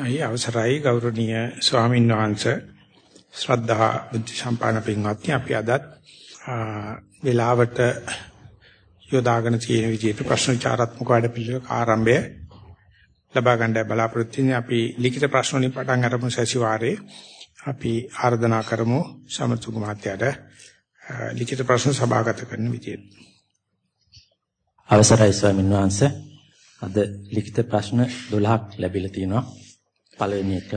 අයි අවසරයි ගෞරවනීය ස්වාමීන් වහන්සේ. ශ්‍රද්ධා බුද්ධ සම්පන්න පින්වත්නි අපි අදත් වේලාවට යොදාගෙන තියෙන විදිහට ප්‍රශ්න විචාරාත්මක වැඩ පිළිවෙලක ආරම්භය ලබා ගන්න බලාපොරොත්තු වෙන්නේ අපි ලිඛිත ප්‍රශ්න වලින් පටන් අරමු සතිವಾರේ අපි ආර්දනා කරමු සමතුග මහත්තයාට ලිඛිත ප්‍රශ්න සභාගත කරන විදියට අවසරයි ස්වාමීන් වහන්සේ. අද ලිඛිත ප්‍රශ්න 12ක් ලැබිලා තිනවා පළවෙනි එක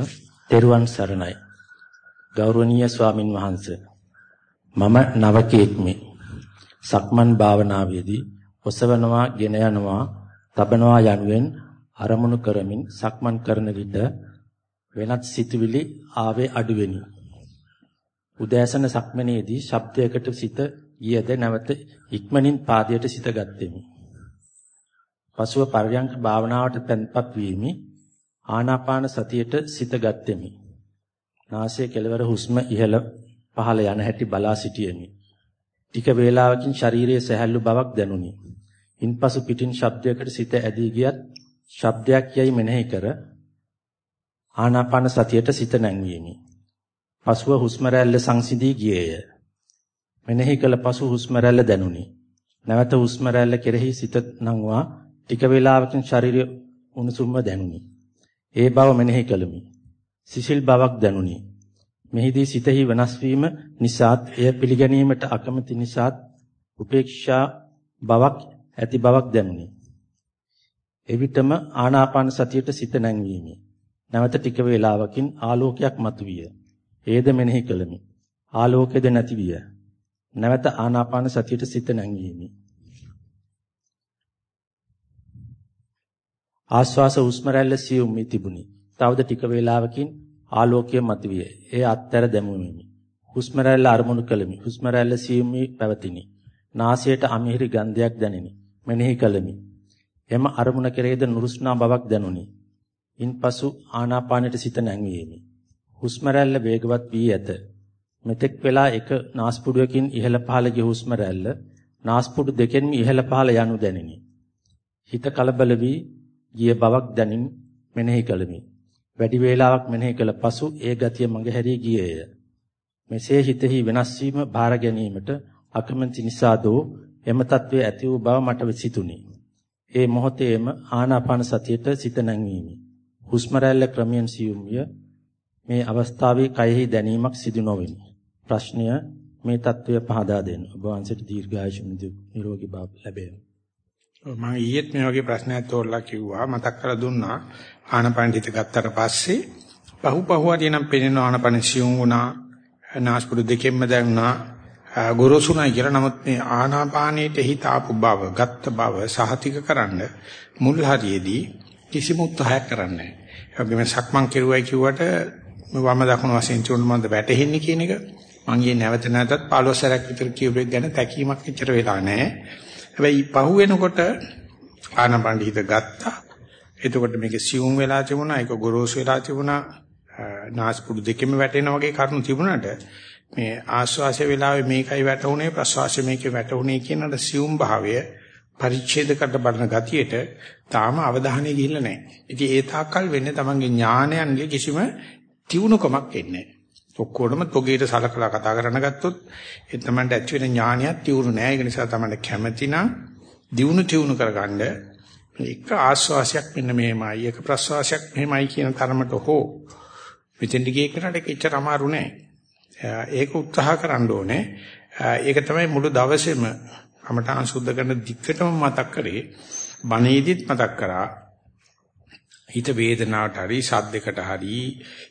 තෙරුවන් සරණයි. ගෞරවනීය ස්වාමින් වහන්සේ මම නවකෙක්මි. සක්මන් භාවනාවේදී ඔසවනවා, ගෙන යනවා, තබනවා යනුවෙන් අරමුණු කරමින් සක්මන් කරන විට වෙනත් සිතුවිලි ආවේ අඩුවෙනි. උදෑසන සක්මනේදී ශබ්දයකට සිත ගියද නැවත ඉක්මනින් පාදයට සිත ගත්ෙමි. පසුව පර්යංක භාවනාවට තැන්පත් වීමි. ආනාපාන සතියට සිත ගත්ෙමි. නාසයේ කෙළවර හුස්ම ඉහළ පහළ යන හැටි බලා සිටියෙමි. ටික වේලාවකින් ශරීරයේ සැහැල්ලු බවක් දැනුනි. ඉන්පසු පිටින් ශබ්දයකට සිත ඇදී ගියත් ශබ්දයක් යයි මෙනෙහි කර ආනාපාන සතියට සිත නැංවියෙමි. පසුව හුස්ම රැල්ල සංසිඳී ගියේය. මෙනෙහි කළ පසු හුස්ම රැල්ල දැනුනි. නැවත හුස්ම රැල්ල කෙරෙහි සිත නංවා ටික වේලාවකින් ශරීරය උණුසුම්ම දැනුනි. ඒ බව මෙනෙහි කළමි. සිසිල් බවක් දැනුනි. මෙහිදී සිතෙහි වෙනස් වීම නිසාත් එය පිළිගැනීමට අකමැති නිසාත් උපේක්ෂා බවක් ඇති බවක් දැනුනි. එවිටම ආනාපාන සතියට සිත නැංවීමි. නැවත ටික වේලාවකින් ආලෝකයක් මතුවිය. ඒද මෙනෙහි කළමි. ආලෝකයද නැති විය. නැවත ආනාපාන සතියට සිත නැංවීමි. ආශ්වාස හුස්ම රැල්ල සියුම් වී තිබුණි. තවද ටික වේලාවකින් ආලෝකය මතුවිය. එය අත්තර දැමුවෙමි. හුස්ම රැල්ල අරමුණු කළෙමි. හුස්ම රැල්ල සියුම් වී පැවතිනි. නාසයට අමිහිරි ගන්ධයක් දැනිනි. මෙනෙහි කළෙමි. එම අරමුණ කෙරෙහිද නුරුස්නා බවක් දැනුනි. ඉන්පසු ආනාපානයට සිත නැංවියෙමි. හුස්ම රැල්ල වේගවත් වී ඇත. මෙතෙක් වෙලා එක නාස්පුඩුවකින් ඉහළ පහළ ගිය හුස්ම රැල්ල නාස්පුඩු දෙකෙන්ම ඉහළ පහළ යනු දැනිනි. හිත කලබල වී ගිය බවක් දැනින් මෙනෙහි කළෙමි. වැඩි වේලාවක් මෙනෙහි කළ පසු ඒ ගතිය මඟහැරී ගියේය. මෙසේ හිතෙහි වෙනස් වීම බාර ගැනීමට අකමැති නිසා දෝ එම తත්වයේ ඇති වූ බව මට සිතුනි. ඒ මොහොතේම ආනාපාන සතියට සිත නැංවීමි. හුස්ම රැල්ල ක්‍රමයෙන් සියුම්ය. මේ අවස්ථාවේ කයෙහි දැනීමක් සිදු නොවිනි. ප්‍රශ්නය මේ తත්වය පහදා දෙන්න. ඔබ වහන්සේට දීර්ඝායුෂ නිරෝගී භාව ලැබේවා. මම ඊයේත් මේ වගේ ප්‍රශ්නයක් තෝරලා කිව්වා. මතක් කරලා දුන්නා. ආනපණ්ඩිත ගත්තට පස්සේ පහු පහුවට එනම් පෙනෙන ආනපන සියුම් වුණා. නාස්පුඩු දෙකෙන්ම දැනුණා. ගොරෝසුණයි කියලා. නමුත් මේ ආනාපානයේට හිත ආපු බව ගත්ත බව සහතික කරන්න මුල් හරියේදී කිසිම උත්සාහයක් කරන්නේ නැහැ. ඒ සක්මන් කෙරුවයි කිව්වට වම දකුණු වශයෙන් චුන් මන්ද වැටෙන්නේ කියන එක. මම ඊයේ නැවත නැවතත් 15 සැරයක් විතර කියුවෙක් ගැන තැකීමක් එච්චර වෙලා නැහැ. හැබැයි පහු වෙනකොට ආනපණ්ඩි හිත ගත්තා. එතකොට මේක සියුම් වෙලා තිබුණා, ඒක ගොරෝසු වෙලා තිබුණා. නාස්පුඩු දෙකෙම වැටෙනා වගේ කරුණු තිබුණාට මේ ආශ්වාසය වෙලාවේ මේකයි වැටුනේ ප්‍රශ්වාසය මේකේ වැටුනේ කියන සියුම් භාවය පරිච්ඡේදකට බලන ගතියට තාම අවධානය ගිහිල්ලා නැහැ. ඉතින් ඒ තාක්කල් වෙන්නේ තමන්ගේ ඥානයන්ගේ කිසිම තියුණුකමක් එන්නේ නැහැ. ඔක්කොටම තොගේට සලකලා කතා කරන්න ගත්තොත් ඒ තමයි ඇති වෙන ඥානියක් තියුණු නෑ. ඒක නිසා තමයි කැමැති නම් දියුණු තියුණු කරගන්න එක ආස්වාසයක් මෙන්න මෙහෙමයි එක ප්‍රස්වාසයක් මෙහෙමයි කියන තරමට හෝ මෙතෙන්ට ගියේ කරාට ඒක එච්චර අමාරු නෑ. ඒක උත්සාහ කරන්න ඕනේ. ඒක තමයි මුළු දවසේම අමතාන් සුද්ධ කරන දික්කටම මතක් කරේ. බණේදිත් මතක් කරා. හිත වේදනාවට හරි සද්දයකට හරි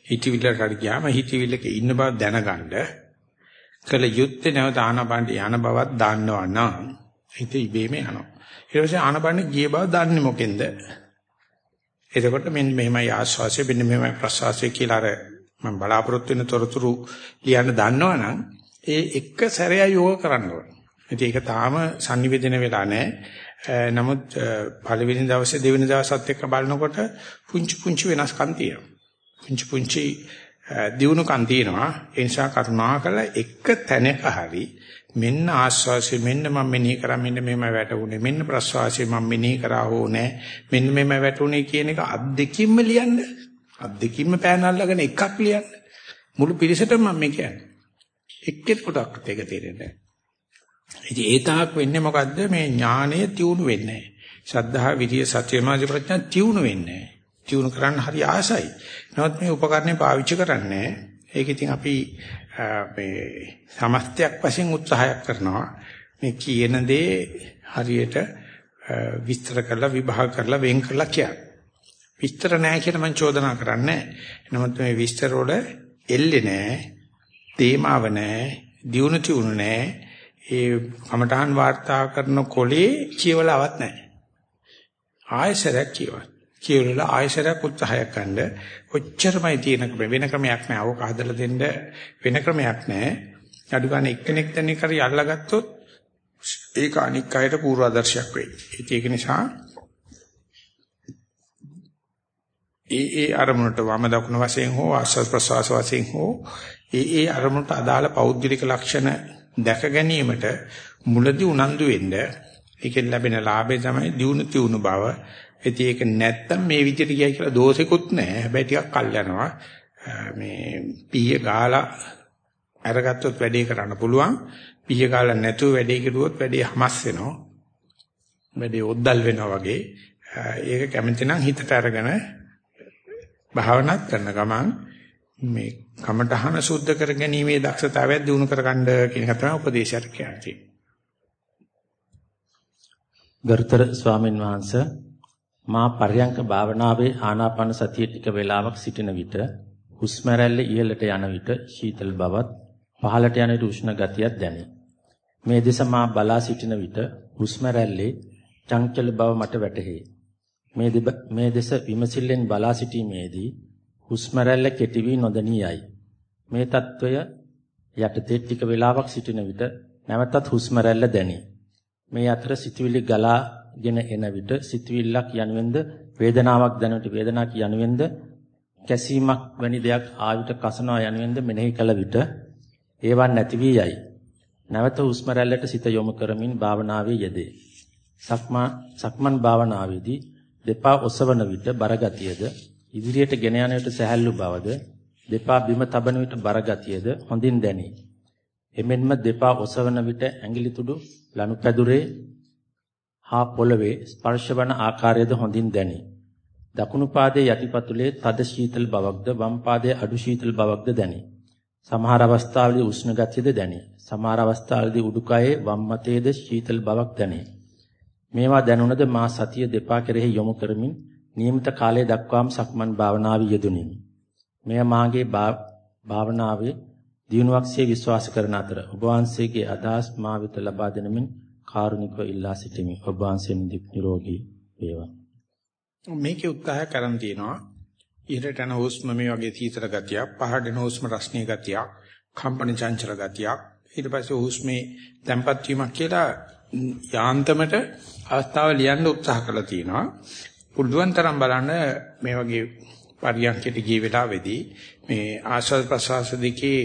හිතවිල්ලට හරි ගියාම හිතවිල්ලක ඉන්න බව දැනගන්න කල යුත්තේ නැවත ආනපනට යන බවක් දන්නවා නම් හිත ඉබේම යනවා. ඊට පස්සේ ආනපන ගිය බව දන්නේ මොකෙන්ද? එතකොට මෙන්න මෙහෙමයි ආස්වාසිය මෙන්න මෙහෙමයි ප්‍රසවාසය කියලා අර මම බලාපොරොත්තු වෙන තොරතුරු ලියන්න දන්නවනම් ඒ එක සැරයක් යෝග කරන්න ඕනේ. ඒක තාම sannivedana වෙලා නැහැ. නමුත් පළවෙනි දවසේ දෙවෙනි දවසත් එක්ක බලනකොට පුංචි පුංචි වෙනස්කම් තියෙනවා. පුංචි පුංචි දියුණුකම් තියෙනවා. ඒ නිසා කරුණාකර එක තැනක හරි මෙන්න ආස්වාසිය මෙන්න මම මෙනෙහි කරා මෙන්න මෙහෙම වැටුනේ මෙන්න ප්‍රස්වාසිය මම මෙනෙහි කරා හෝ නැහැ මෙන්න මෙහෙම වැටුනේ කියන එක අත් දෙකින්ම ලියන්න අත් දෙකින්ම පෑන අල්ලගෙන එකක් ලියන්න. මුළු පිරිසටම මම මේ කියන්නේ. එක්කෙනෙකුටවත් ඒක තේරෙන්නේ නැහැ. ඉතින් ඒ තාක් වෙන්නේ මොකද්ද මේ ඥානය තියුණු වෙන්නේ නැහැ. ශ්‍රද්ධා විරිය සත්‍ය මාර්ග ප්‍රඥා තියුණු වෙන්නේ නැහැ. තියුණු කරන්න හරි ආසයි. නමුත් මේ උපකරණේ පාවිච්චි කරන්නේ ඒක ඉතින් අපි මේ සමස්තයක් වශයෙන් උත්සාහයක් කරනවා. මේ කියන දේ හරියට විස්තර කරලා විභාග කරලා වෙන් කරලා කියන්න. විස්තර නැහැ කියලා මම චෝදනා කරන්නේ නැහැ. නමුත් මේ විස්තර වල එල්ලේ නැහැ. තේමාව නැහැ. දියුණු තියුණු නැහැ. ඒ කමඨහන් වාර්තා කරන කොලේ කියවලවත් නැහැ. ආයසරයක් කියවන්න. කියවලා ආයසරයක් උත්සාහයක් ගන්න. ඔච්චරමයි තියෙන වෙන ක්‍රමයක් නැහැ. අවක හදලා දෙන්න වෙන ක්‍රමයක් නැහැ. අඩු ගන්න එක්කෙනෙක් දෙන්නේ කරි අල්ලගත්තොත් ඒක අනික් අයට පූර්වාදර්ශයක් වෙයි. ඒක නිසා ඒ ඒ අරමුණට වම දකුණ වශයෙන් හෝ ආස්වාද ප්‍රසවාස වශයෙන් හෝ ඒ ඒ අරමුණට අදාළ පෞද්ගලික ලක්ෂණ දැක ගැනීමට මුලදී උනන්දු වෙන්න ඒකෙන් ලැබෙන ලාභය තමයි දියුණු තියුණු බව. ඉතින් ඒක නැත්තම් මේ විදිහට ගියයි කියලා දෝෂෙකුත් නැහැ. හැබැයි ටිකක් කල් යනවා. මේ පීය ගාලා අරගත්තොත් වැඩේ කරන්න පුළුවන්. පීය ගාලා නැතුව වැඩේ කෙරුවොත් වැඩේ හමස් වෙනවා. වැඩේ ඔද්දල් වෙනවා වගේ. ඒක කැමති නම් හිතට අරගෙන භාවනාත් කරන ගමන් මේ කමඨහන සුද්ධ කර ගැනීමේ දක්ෂතාවය දිනු කරගන්න කියන එක තමයි උපදේශයක් කියන්නේ. ගරුතර ස්වාමින් වහන්සේ මා පර්යංක භාවනාවේ ආනාපාන සතිය ටික වේලාවක් සිටින විට හුස්ම රැල්ල ඉහළට යන විට සීතල බවත් පහළට යන විට උෂ්ණ ගතියක් දැනේ. මේ දෙස මා බලා සිටින විට හුස්ම රැල්ලේ චංචල බව මට වැටහේ. මේ මේ දෙස විමසිල්ලෙන් බලා සිටීමේදී හුස්ම රැල්ල කෙටි වී නොදණියයි. මේ తত্ত্বය යටතේ ටික වේලාවක් සිටින විට නැවතත් හුස්ම රැල්ල දැනේ. මේ අතර සිතුවිලි ගලාගෙන එන විට සිතුවිල්ලක් යනුවෙන්ද වේදනාවක් දැනුට වේදනාවක් යනුවෙන්ද කැසීමක් වැනි දෙයක් ආවිත කසනවා යනුවෙන්ද මෙනෙහි කළ විට ඒවන් නැති වී යයි. නැවත හුස්ම රැල්ලට සිත යොමු කරමින් භාවනාවේ යෙදේ. සක්මා සක්මන් භාවනාවේදී දෙපා ඔසවන විට බරගතියද ඉදිරියට ගෙන යන විට සැහැල්ලු බවද දෙපා බිම තබන විට බරගතියද හොඳින් දැනේ. එමෙන්ම දෙපා ඔසවන විට ඇඟිලි තුඩු ලනුපැදුරේ හා පොළවේ ස්පර්ශවන ආකාරයද හොඳින් දැනේ. දකුණු පාදයේ යටිපතුලේ තද ශීතල බවක්ද වම් පාදයේ අඩු ශීතල බවක්ද දැනේ. සමහර අවස්ථාවලදී උෂ්ණ ගතියද දැනේ. සමහර අවස්ථාවලදී උඩුකයේ වම් මතයේද ශීතල බවක් දැනේ. මේවා දැනුණද මා සතිය දෙපා කෙරෙහි යොමු කරමින් નિયમિત කාලය දක්වාම සක්මන් භාවනාවේ යෙදුණෙමි. මෙය මාගේ භාවනාවේ දියුණුවක්සේ විශ්වාස කරන අතර ඔබ වහන්සේගේ අදහස් මා වෙත ලබා දෙනමින් කාරුණිකව ඉල්ලා සිටිමි. ඔබ වහන්සේ නිරෝගී වේවා. මේකේ උත්සාහය කරන් තියෙනවා. ඉහළට යන හුස්ම මේ වගේ සීතල ගතියක්, පහළට යන හුස්ම රස්නීය ගතියක්, කම්පන චංචල ගතියක්, ඊට පස්සේ හුස්මේ තැම්පත් වීමක් කියලා යාන්තමට අවස්ථාව ලියන්න උත්සාහ කරලා තියෙනවා. පුළුවන් තරම් බලන්න මේ වගේ පරියන්කයට ගිය වෙලාවේදී මේ ආස්වාද ප්‍රසවාස දෙකේ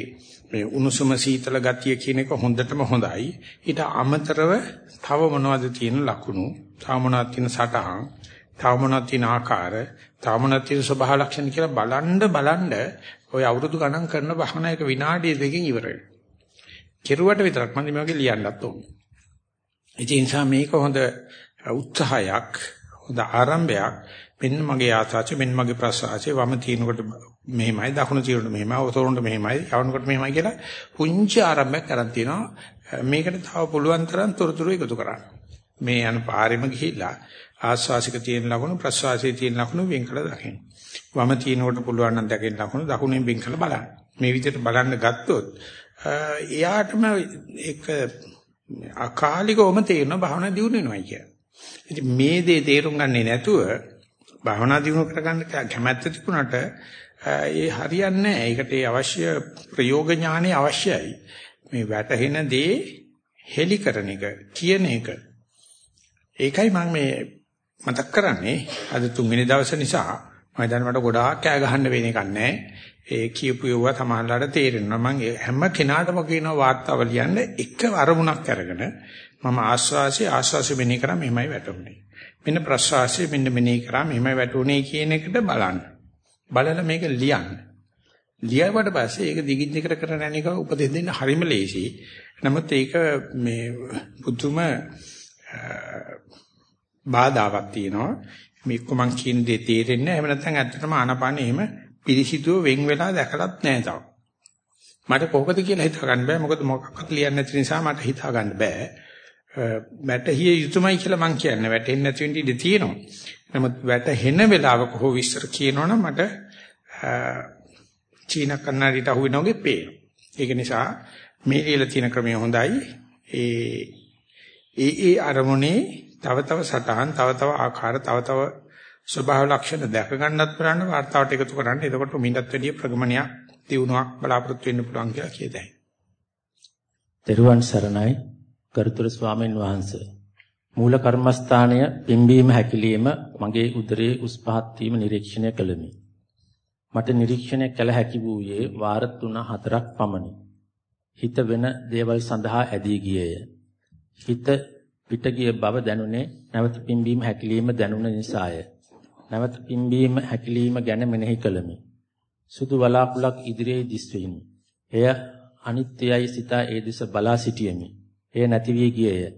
මේ උණුසුම සීතල ගතිය කියන එක හොඳටම හොඳයි. ඊට අමතරව තව මොනවද තියෙන ලකුණු? තව මොනවද තියෙන සටහන්? තව මොනවද තියෙන ආකාර? තව මොනවද තියෙන ස්වභාව ලක්ෂණ කියලා බලන්න බලන්න ඔය අවුරුදු ගණන් කරන බහන එක විනාඩි දෙකකින් ඉවර වෙනවා. කෙරුවට විතරක් මම මේ වගේ ලියන්නත් ඕනේ. ඒ නිසා මේක හොඳ උත්සාහයක් හොඳ ආරම්භයක්. මෙන්න මගේ ආසාච මෙන්න මගේ ප්‍රසආචේ වම තිනකොට මෙහෙමයි දකුණු තිනකොට මෙහෙමයි ඔතොරුන්ට මෙහෙමයි යවනකොට මෙහෙමයි කියලා පුංචි ආරම්භයක් කරන් තිනවා මේකට තව පුළුවන් තරම් තොරතුරු එකතු කරන්න. මේ යන පාරෙම ගිහිල්ලා ආස්වාසික තියෙන ලකුණු ප්‍රසවාසයේ තියෙන ලකුණු වෙන් කළ දකින්න. වම තිනකොට පුළුවන් නම් දැකෙන ලකුණු දකුණෙන් වෙන් කළ බලන්න. මේ විදිහට බලන්න ගත්තොත් එයාටම ඒක අකාලිකවම තේරෙනවා භාවනා දියුණු වෙනවා කියන්නේ ඉතින් මේ දේ තේරුම් ගන්නේ නැතුව භවනා දිනු කරගන්න කැමැත්ත තිබුණාට ඒ හරියන්නේ නැහැ. ඒකට ඒ අවශ්‍ය ප්‍රයෝග ඥානෙ අවශ්‍යයි. මේ වැටහෙන දේ හෙලි කරන එක, කියන එක. ඒකයි මම මේ මතක් කරන්නේ අද තුන්වෙනි දවස නිසා මම දැන් මට ගොඩාක් කෑ ගහන්න වෙන එකක් නැහැ. ඒ කියපු ඒවා තමයිලාට තේරෙනවා. මම හැම කෙනාටම කියනවා වාර්තාව ලියන්න එක අරමුණක් අරගෙන මම ආස්වාසිය ආස්වාසිය මෙනෙහි කරා මෙහෙමයි වැටුනේ. මෙන්න ප්‍රස්වාසිය මෙන්න මෙනෙහි කරා මෙහෙමයි වැටුනේ කියන එකට බලන්න. බලලා මේක ලියන්න. ලියවට පස්සේ ඒක දිගින් දිගට කරන යන එක උපදෙස් දෙන්න හරිම ලේසි. නමුත් ඒක මේ පුදුම බාධාවක් තියෙනවා. මේක මං කියන දේ තේරෙන්නේ නැහැ. එහෙම නැත්නම් ඇත්තටම ආනපානෙ එහෙම පිරිසිදුව වෙන් වෙලා දැකලත් නැහැ තාම. මට කොහොමද කියලා හිතා ගන්න බෑ. මොකද මොකක්වත් ලියන්නේ නැති නිසා මට හිතා ගන්න බෑ. වැටහිය යුතුමයි කියලා මම කියන්නේ. වැටෙන්නේ නැති වෙන්න ඉඩ තියෙනවා. නමුත් වැටෙන වෙලාවක හෝ විශ්සර කියනවනම් මට චීන කන්නඩියට අහු වෙනවගේ පේනවා. ඒක නිසා මේ ඉල තියෙන ක්‍රමය හොඳයි. ඒ ඒ ඒ අරමුණේ තව තව සටහන්, තව තව ආකාර, තව තව ස්වභාව ලක්ෂණ දැක ගන්නත් බලන්න වார்த்தාවට එකතු කරන්න. එතකොට මින්දත් වැඩිය ප්‍රගමනයක් දිනුවක් බලාපොරොත්තු වෙන්න පුළුවන් කියලා කියදැයි. දරුවන් සරණයි ගරුතර ස්වාමීන් වහන්සේ. මූල කර්මස්ථානය පිම්බීම හැකිලිම මගේ උදරයේ උස් පහත් වීම නිරීක්ෂණය කළෙමි. මට නිරීක්ෂණය කළ හැකි වූයේ වාර 3-4ක් පමණි. හිත වෙන දේවල් සඳහා ඇදී ගියේය. හිත පිට ගිය බව දැනුනේ නැවත පිම්බීම හැකිලිම දැනුන නිසාය. නැවත පිම්බීම හැකිලිම ගැන මෙනෙහි කළෙමි. සුදු වලාකුළක් ඉදිරියේ දිස්විනි. එය අනිත්‍යයි සිතා ඒ දෙස බලා සිටියෙමි. එය නැති වී ගියේය.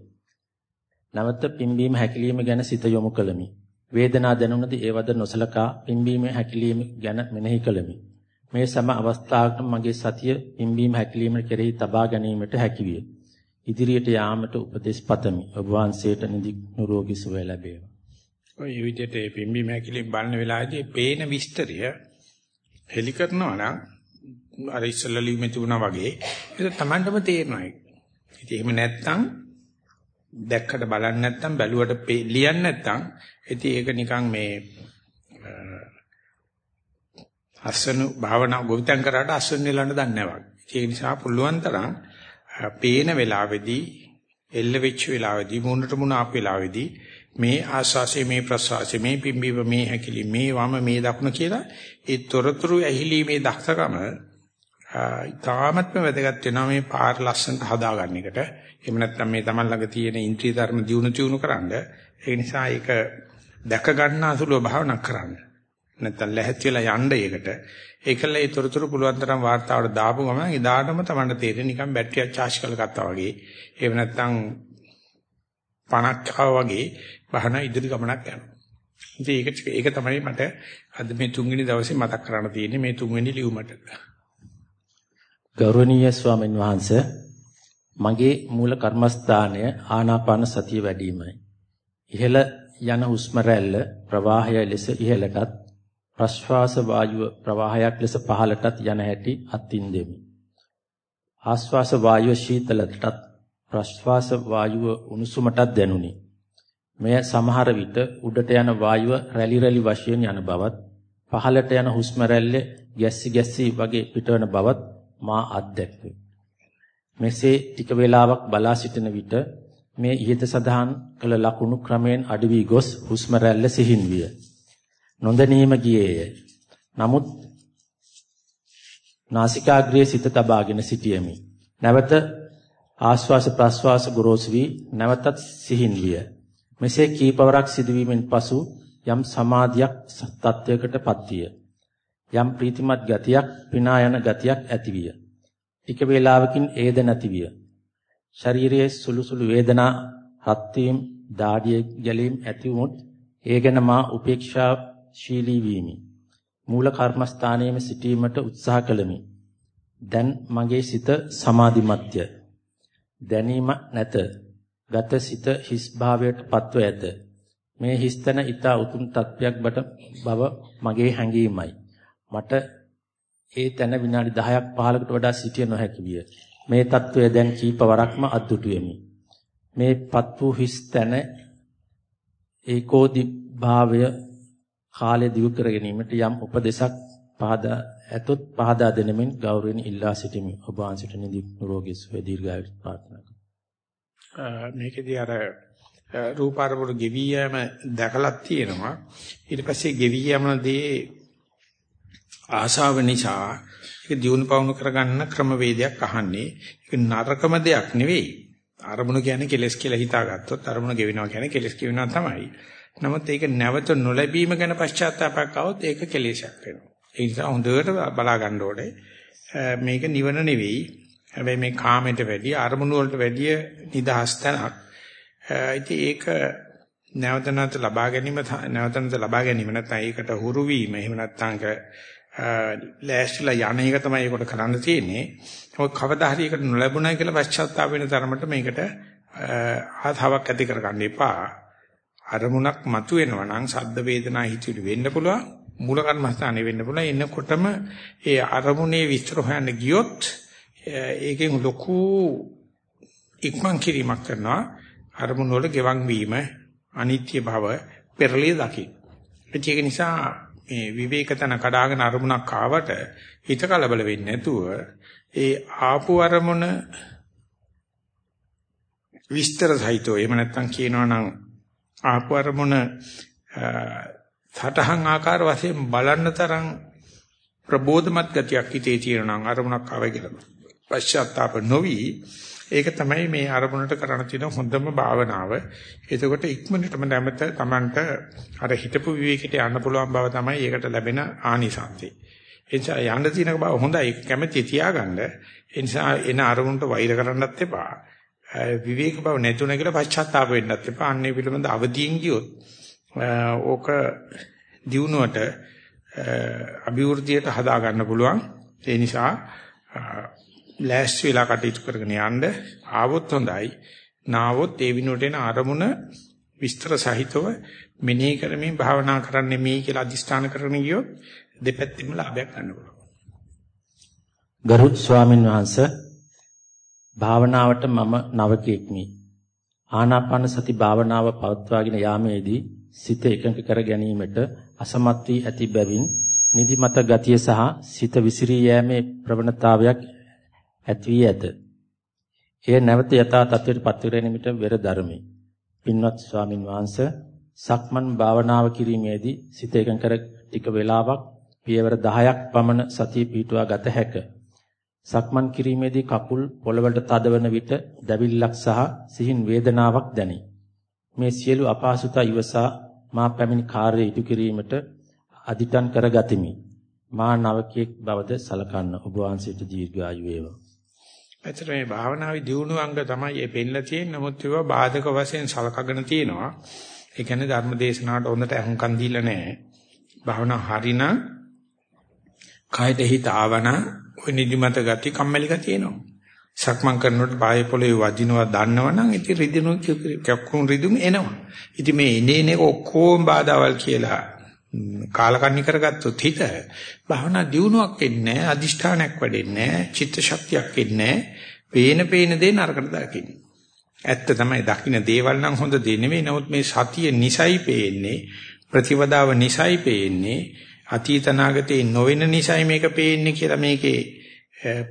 නැවත පිම්බීම හැකිලිම ගැන සිත යොමු කළෙමි. වේදනා දැනුණද ඒවද නොසලකා පිම්බීම හැකිලිම ගැන මෙනෙහි කළෙමි. මේ සම අවස්ථාවකම මගේ සතිය පිම්බීම හැකිලිම කෙරෙහි තබා ගැනීමට හැකියිය. ඉදිරියට යාමට උපදෙස් පතමි. ඔබ වහන්සේට නිදි නිරෝගී සුවය ලැබේවා. ඔය විදිහට පිම්බීම හැකිලිම බලන වෙලාවේදී පේන විස්තරය හෙලි කරනවා නම් අර ඉස්සෙල්ලා ලියුමේ තිබුණා වගේ ඒක Tamanටම තේරෙනවා. ඉතින් එහෙම නැත්නම් දැක්කට බලන්නේ නැත්නම් බැලුවට ලියන්නේ නැත්නම් ඉතින් ඒක නිකන් මේ අසනු භාවනා ගොවිතැන් කරාට අසන නෙලන්න දන්නේ නැහැ ඒ නිසා පුළුවන් තරම් පේන වෙලාවේදී එල්ල වෙච්ච වෙලාවේදී මුණට මුණ ආපු වෙලාවේදී මේ ආස්වාසේ මේ ප්‍රසවාසේ මේ පිම්බීම මේ හැකිලි මේ වම මේ දකුණ කියලා ඒ තොරතුරු ඇහිලීමේ දක්ෂකම ඉතාමත්ම වැදගත් වෙනවා මේ පාර ලස්සනට හදාගන්න එකට. එහෙම නැත්නම් මේ Taman ළඟ තියෙන ඉන්ද්‍රිය ධර්ම දියුණු තියුණු කරන්න. ඒ නිසා ඒක දැක ගන්න අසුලව භාවනා කරන්න. නැත්නම් ලැහැත් වෙලා යන්න ඒකට. ඒකල ඒ තොරතුරු පුළුවන් තරම් වාර්තාවට දාපු ගමන් එදාටම Taman තේරෙන්නේ නිකන් බැටරියක් charge කරලා ගත්තා වගේ. එහෙම නැත්නම් පණක් ආවා වගේ බහන ඉදිරි ගමනක් යනවා. ඉතින් ඒක ඒක තමයි මට අද මේ තුන්වෙනි දවසේ මතක් කරන්න තියෙන්නේ මේ තුන්වෙනි ලියුමට. ගෞරවනීය ස්වාමීන් වහන්සේ මගේ මූල කර්මස්ථානය ආනාපාන සතිය වැඩිමයි. ඉහළ යන හුස්ම රැල්ල ප්‍රවාහය ලෙස ඉහළටත් ප්‍රශ්වාස වායුව ප්‍රවාහයක් ලෙස පහළටත් යන හැටි අත්ින්දෙමි. ආශ්වාස වායුව ශීතලටත් ප්‍රශ්වාස වායුව උණුසුමටත් දැනුනි. මෙය සමහර විට උඩට යන වායුව රැලි රැලි වශයෙන් යන බවත් පහළට යන හුස්ම රැල්ල ගැස්සි ගැස්සි වගේ පිටවන බවත් මා අත්දැක්කේ. මෙසේ ටික වේලාවක් බලා සිටින විට මේ ඉහත සඳහන් කළ ලකුණු ක්‍රමයෙන් අඩු වී ගොස් හුස්ම රැල්ල සිහින් විය. නොදැනීම ගියේය. නමුත් නාසිකාග්‍රයේ සිත තබාගෙන සිටියෙමි. නැවත ආශ්වාස ප්‍රශ්වාස ගොරෝසු වී නැවතත් සිහින් විය. මෙසේ කීපවරක් සිදුවීමෙන් පසු යම් සමාධියක් තත්වයකටපත් විය. යම් ප්‍රීතිමත් ගතියක් පිනා යන ගතියක් ඇතිවිය. ටික වේලාවකින් ඒද නැතිවිය. ශරීරයේ සුළු සුළු වේදනා හත් වීම, දාඩිය ගැලීම් ඇති වුමුත් ඒ ගැන මා උපේක්ෂාශීලී වීමි. මූල කර්මස්ථානයේම සිටීමට උත්සාහ කළෙමි. දැන් මගේ සිත සමාධිමත්ය. දැනීම නැත. ගත සිත හිස් භාවයට පත්ව ඇත. මේ හිස්තන ඊතා උතුම් තත්වයක් බව මගේ හැඟීමයි. මට ඒ තැන විනාඩි 10ක් 15කට වඩා සිටිය නොහැකි විය. මේ తত্ত্বය දැන් කීප වරක්ම අද්දුටුවෙමි. මේපත් වූ හිස් තැන ඒකෝදි භාවය කාලය දියු කර ගැනීමට යම් උපදේශක් පහදා ඇතොත් පහදා දෙනමින් ගෞරවයෙන් ඉල්ලා සිටිමි. ඔබ වහන්සේට නිරෝගී සුවය දීර්ඝායු ප්‍රාර්ථනා කරමි. මේකෙදී අර රූපාරමුණු ගෙවි යෑම දැකලක් තියෙනවා. ඊට පස්සේ ගෙවි යෑමනදී ආශාව නිසා ඒක දියුණු පවුණු කරගන්න ක්‍රමවේදයක් අහන්නේ. ඒක නරකම දෙයක් නෙවෙයි. අරමුණු කියන්නේ කෙලස් කියලා හිතාගත්තොත් අරමුණ ගෙවෙනවා කියන්නේ කෙලස් කියනවා තමයි. නමුත් ඒක නැවත නොලැබීම ගැන පශ්චාත්තාවයක් આવොත් ඒක කෙලෙසක් වෙනවා. ඒ නිසා හොඳට බලා ගන්න ඕනේ. මේක නිවන නෙවෙයි. හැබැයි මේ කාමයට වැඩිය අරමුණු වලට වැඩිය නිදහස් තැනක්. ඉතින් ඒක නැවත නැවත ලබා ගැනීම නැවත නැවත ලබා ගැනීම නැත්නම් ඒකට හුරු වීම එහෙම නැත්නම් ලෑස්තිලා යන එක තමයි ඒකට කරන්න තියෙන්නේ. ඔය කවදා හරි ඒකට නොලැබුණා කියලා පශ්චාත්තාප වෙන තරමට මේකට ආතාවක් ඇති කරගන්න එපා. අරමුණක් මතුවෙනවා නම් සද්ද වේදනා හිතුවිලි වෙන්න පුළුවන්. මූල කර්මස්ථානේ වෙන්න පුළුවන්. එන්නකොටම ඒ අරමුණේ විස්තර හොයන්න ගියොත් ඒකෙන් ලොකු ඉක්මන් කිරීමක් කරනවා. අරමුණ වල ගෙවන් වීම, අනිත්‍ය භව, පෙරලිය දකින්න. ඒක නිසා මේ විවේකතන කඩාගෙන අරමුණක් ආවට හිත කලබල වෙන්නේ නැතුව ඒ ආපු අරමුණ විස්තර සහිතව එහෙම නැත්නම් කියනවා නම් ආපු අරමුණ සටහන් ආකාර වශයෙන් බලන්න තරම් ප්‍රබෝධමත් ගතියක් හිතේ තියෙනවා නම් අරමුණක් ආවයි කියලා. පශ්චාත්තාප නොවි ඒක තමයි මේ අරමුණට කරණ තියෙන හොඳම භාවනාව. එතකොට ඉක්මනටම නැමත Tamanට අර හිතපු විවේකයට යන්න පුළුවන් බව තමයි ඒකට ලැබෙන ආනිසංසය. ඒ නිසා යන්න තියෙන බව හොඳයි කැමැති තියාගන්න. ඒ නිසා එන අරමුණට වෛර කරන්නත් එපා. විවේක බව නැතුණ කියලා පශ්චාත්තාප වෙන්නත් එපා. අන්නේ පිළිබඳ අවදීන් ගියොත් ඕක දියුණුවට අභිවෘද්ධියට හදා ගන්න පුළුවන්. ඒ නිසා ලෑස්ති වෙලා කටයුතු කරගෙන යන්න ආවොත් හොඳයි. නාවොත් ඒ විනෝඩ එන අරමුණ විස්තර සහිතව මෙනෙහි කරමින් භාවනා කරන්නේ මේ කියලා අදිස්ථාන කරගෙන ගියොත් දෙපැත්තෙම ලාභයක් ගන්න පුළුවන්. ගරු ස්වාමින් වහන්සේ භාවනාවට මම නවකෙක්මි. ආනාපාන සති භාවනාව පවත්වාගෙන යාමේදී සිත එකඟ කර ගැනීමට අසමත් වී ඇති බැවින් නිදිමත ගතිය සහ සිත විසිරී යෑමේ ප්‍රවණතාවයක් ඇති වී ඇත. එය නැවත යථා තත්ත්වයට පත් කිරීමට වෙර ධර්මයි. පින්වත් ස්වාමින් වහන්සේ සක්මන් භාවනාව කිරීමේදී සිත එකඟ කර ටික වේලාවක් පියවර 10ක් පමණ සතිය පිටුවා ගත හැකිය. සක්මන් කිරීමේදී කකුල් පොළවට තදවන විට දැවිල්ලක් සහ සිහින් වේදනාවක් දැනේ. මේ සියලු අපහසුතා ඉවසා මා පැමිණි කාර්යය ඉටු කිරීමට අදිටන් කරගතිමි. මා නවකෙක් බවද සලකන්න ඔබ වහන්සේට දීර්ඝායු වේවා. ඇත්තට මේ භාවනාවේ දියුණු අංග තමයි මේ පෙන්ලා තියෙන්නේ. නමුත් ඒවා බාධක වශයෙන් සලකගෙන තියෙනවා. ඒ කියන්නේ ධර්ම දේශනාවට හොඳට අහුම්කම් දීලා නැහැ. භාවනා හරිනම් කායට හිත ආවන ඔය නිදිමත ගති කම්මැලි ගති එනවා. සක්මන් කරනකොට පායේ පොළවේ වදිනවා දන්නවනම් ඉතින් රිදුණු කැක්කුම් රිදුම් එනවා. ඉතින් මේ එනේ එනේ ඔක්කොම බාධාවල් කියලා කාලකන්ණි කරගත්තොත් හිත භවනා දියුණුවක් එන්නේ නැහැ අදිෂ්ඨානයක් වැඩෙන්නේ නැහැ චිත්ත ශක්තියක් එන්නේ නැහැ පේන පේන දේ නරකට දකින්න. ඇත්ත තමයි දකින්න දේවල් නම් හොඳ දේ නෙවෙයි නමුත් මේ සතිය නිසයි පේන්නේ ප්‍රතිවදාව නිසයි පේන්නේ අතීත නාගතේ නොවෙන නිසයි මේක පේන්නේ කියලා මේකේ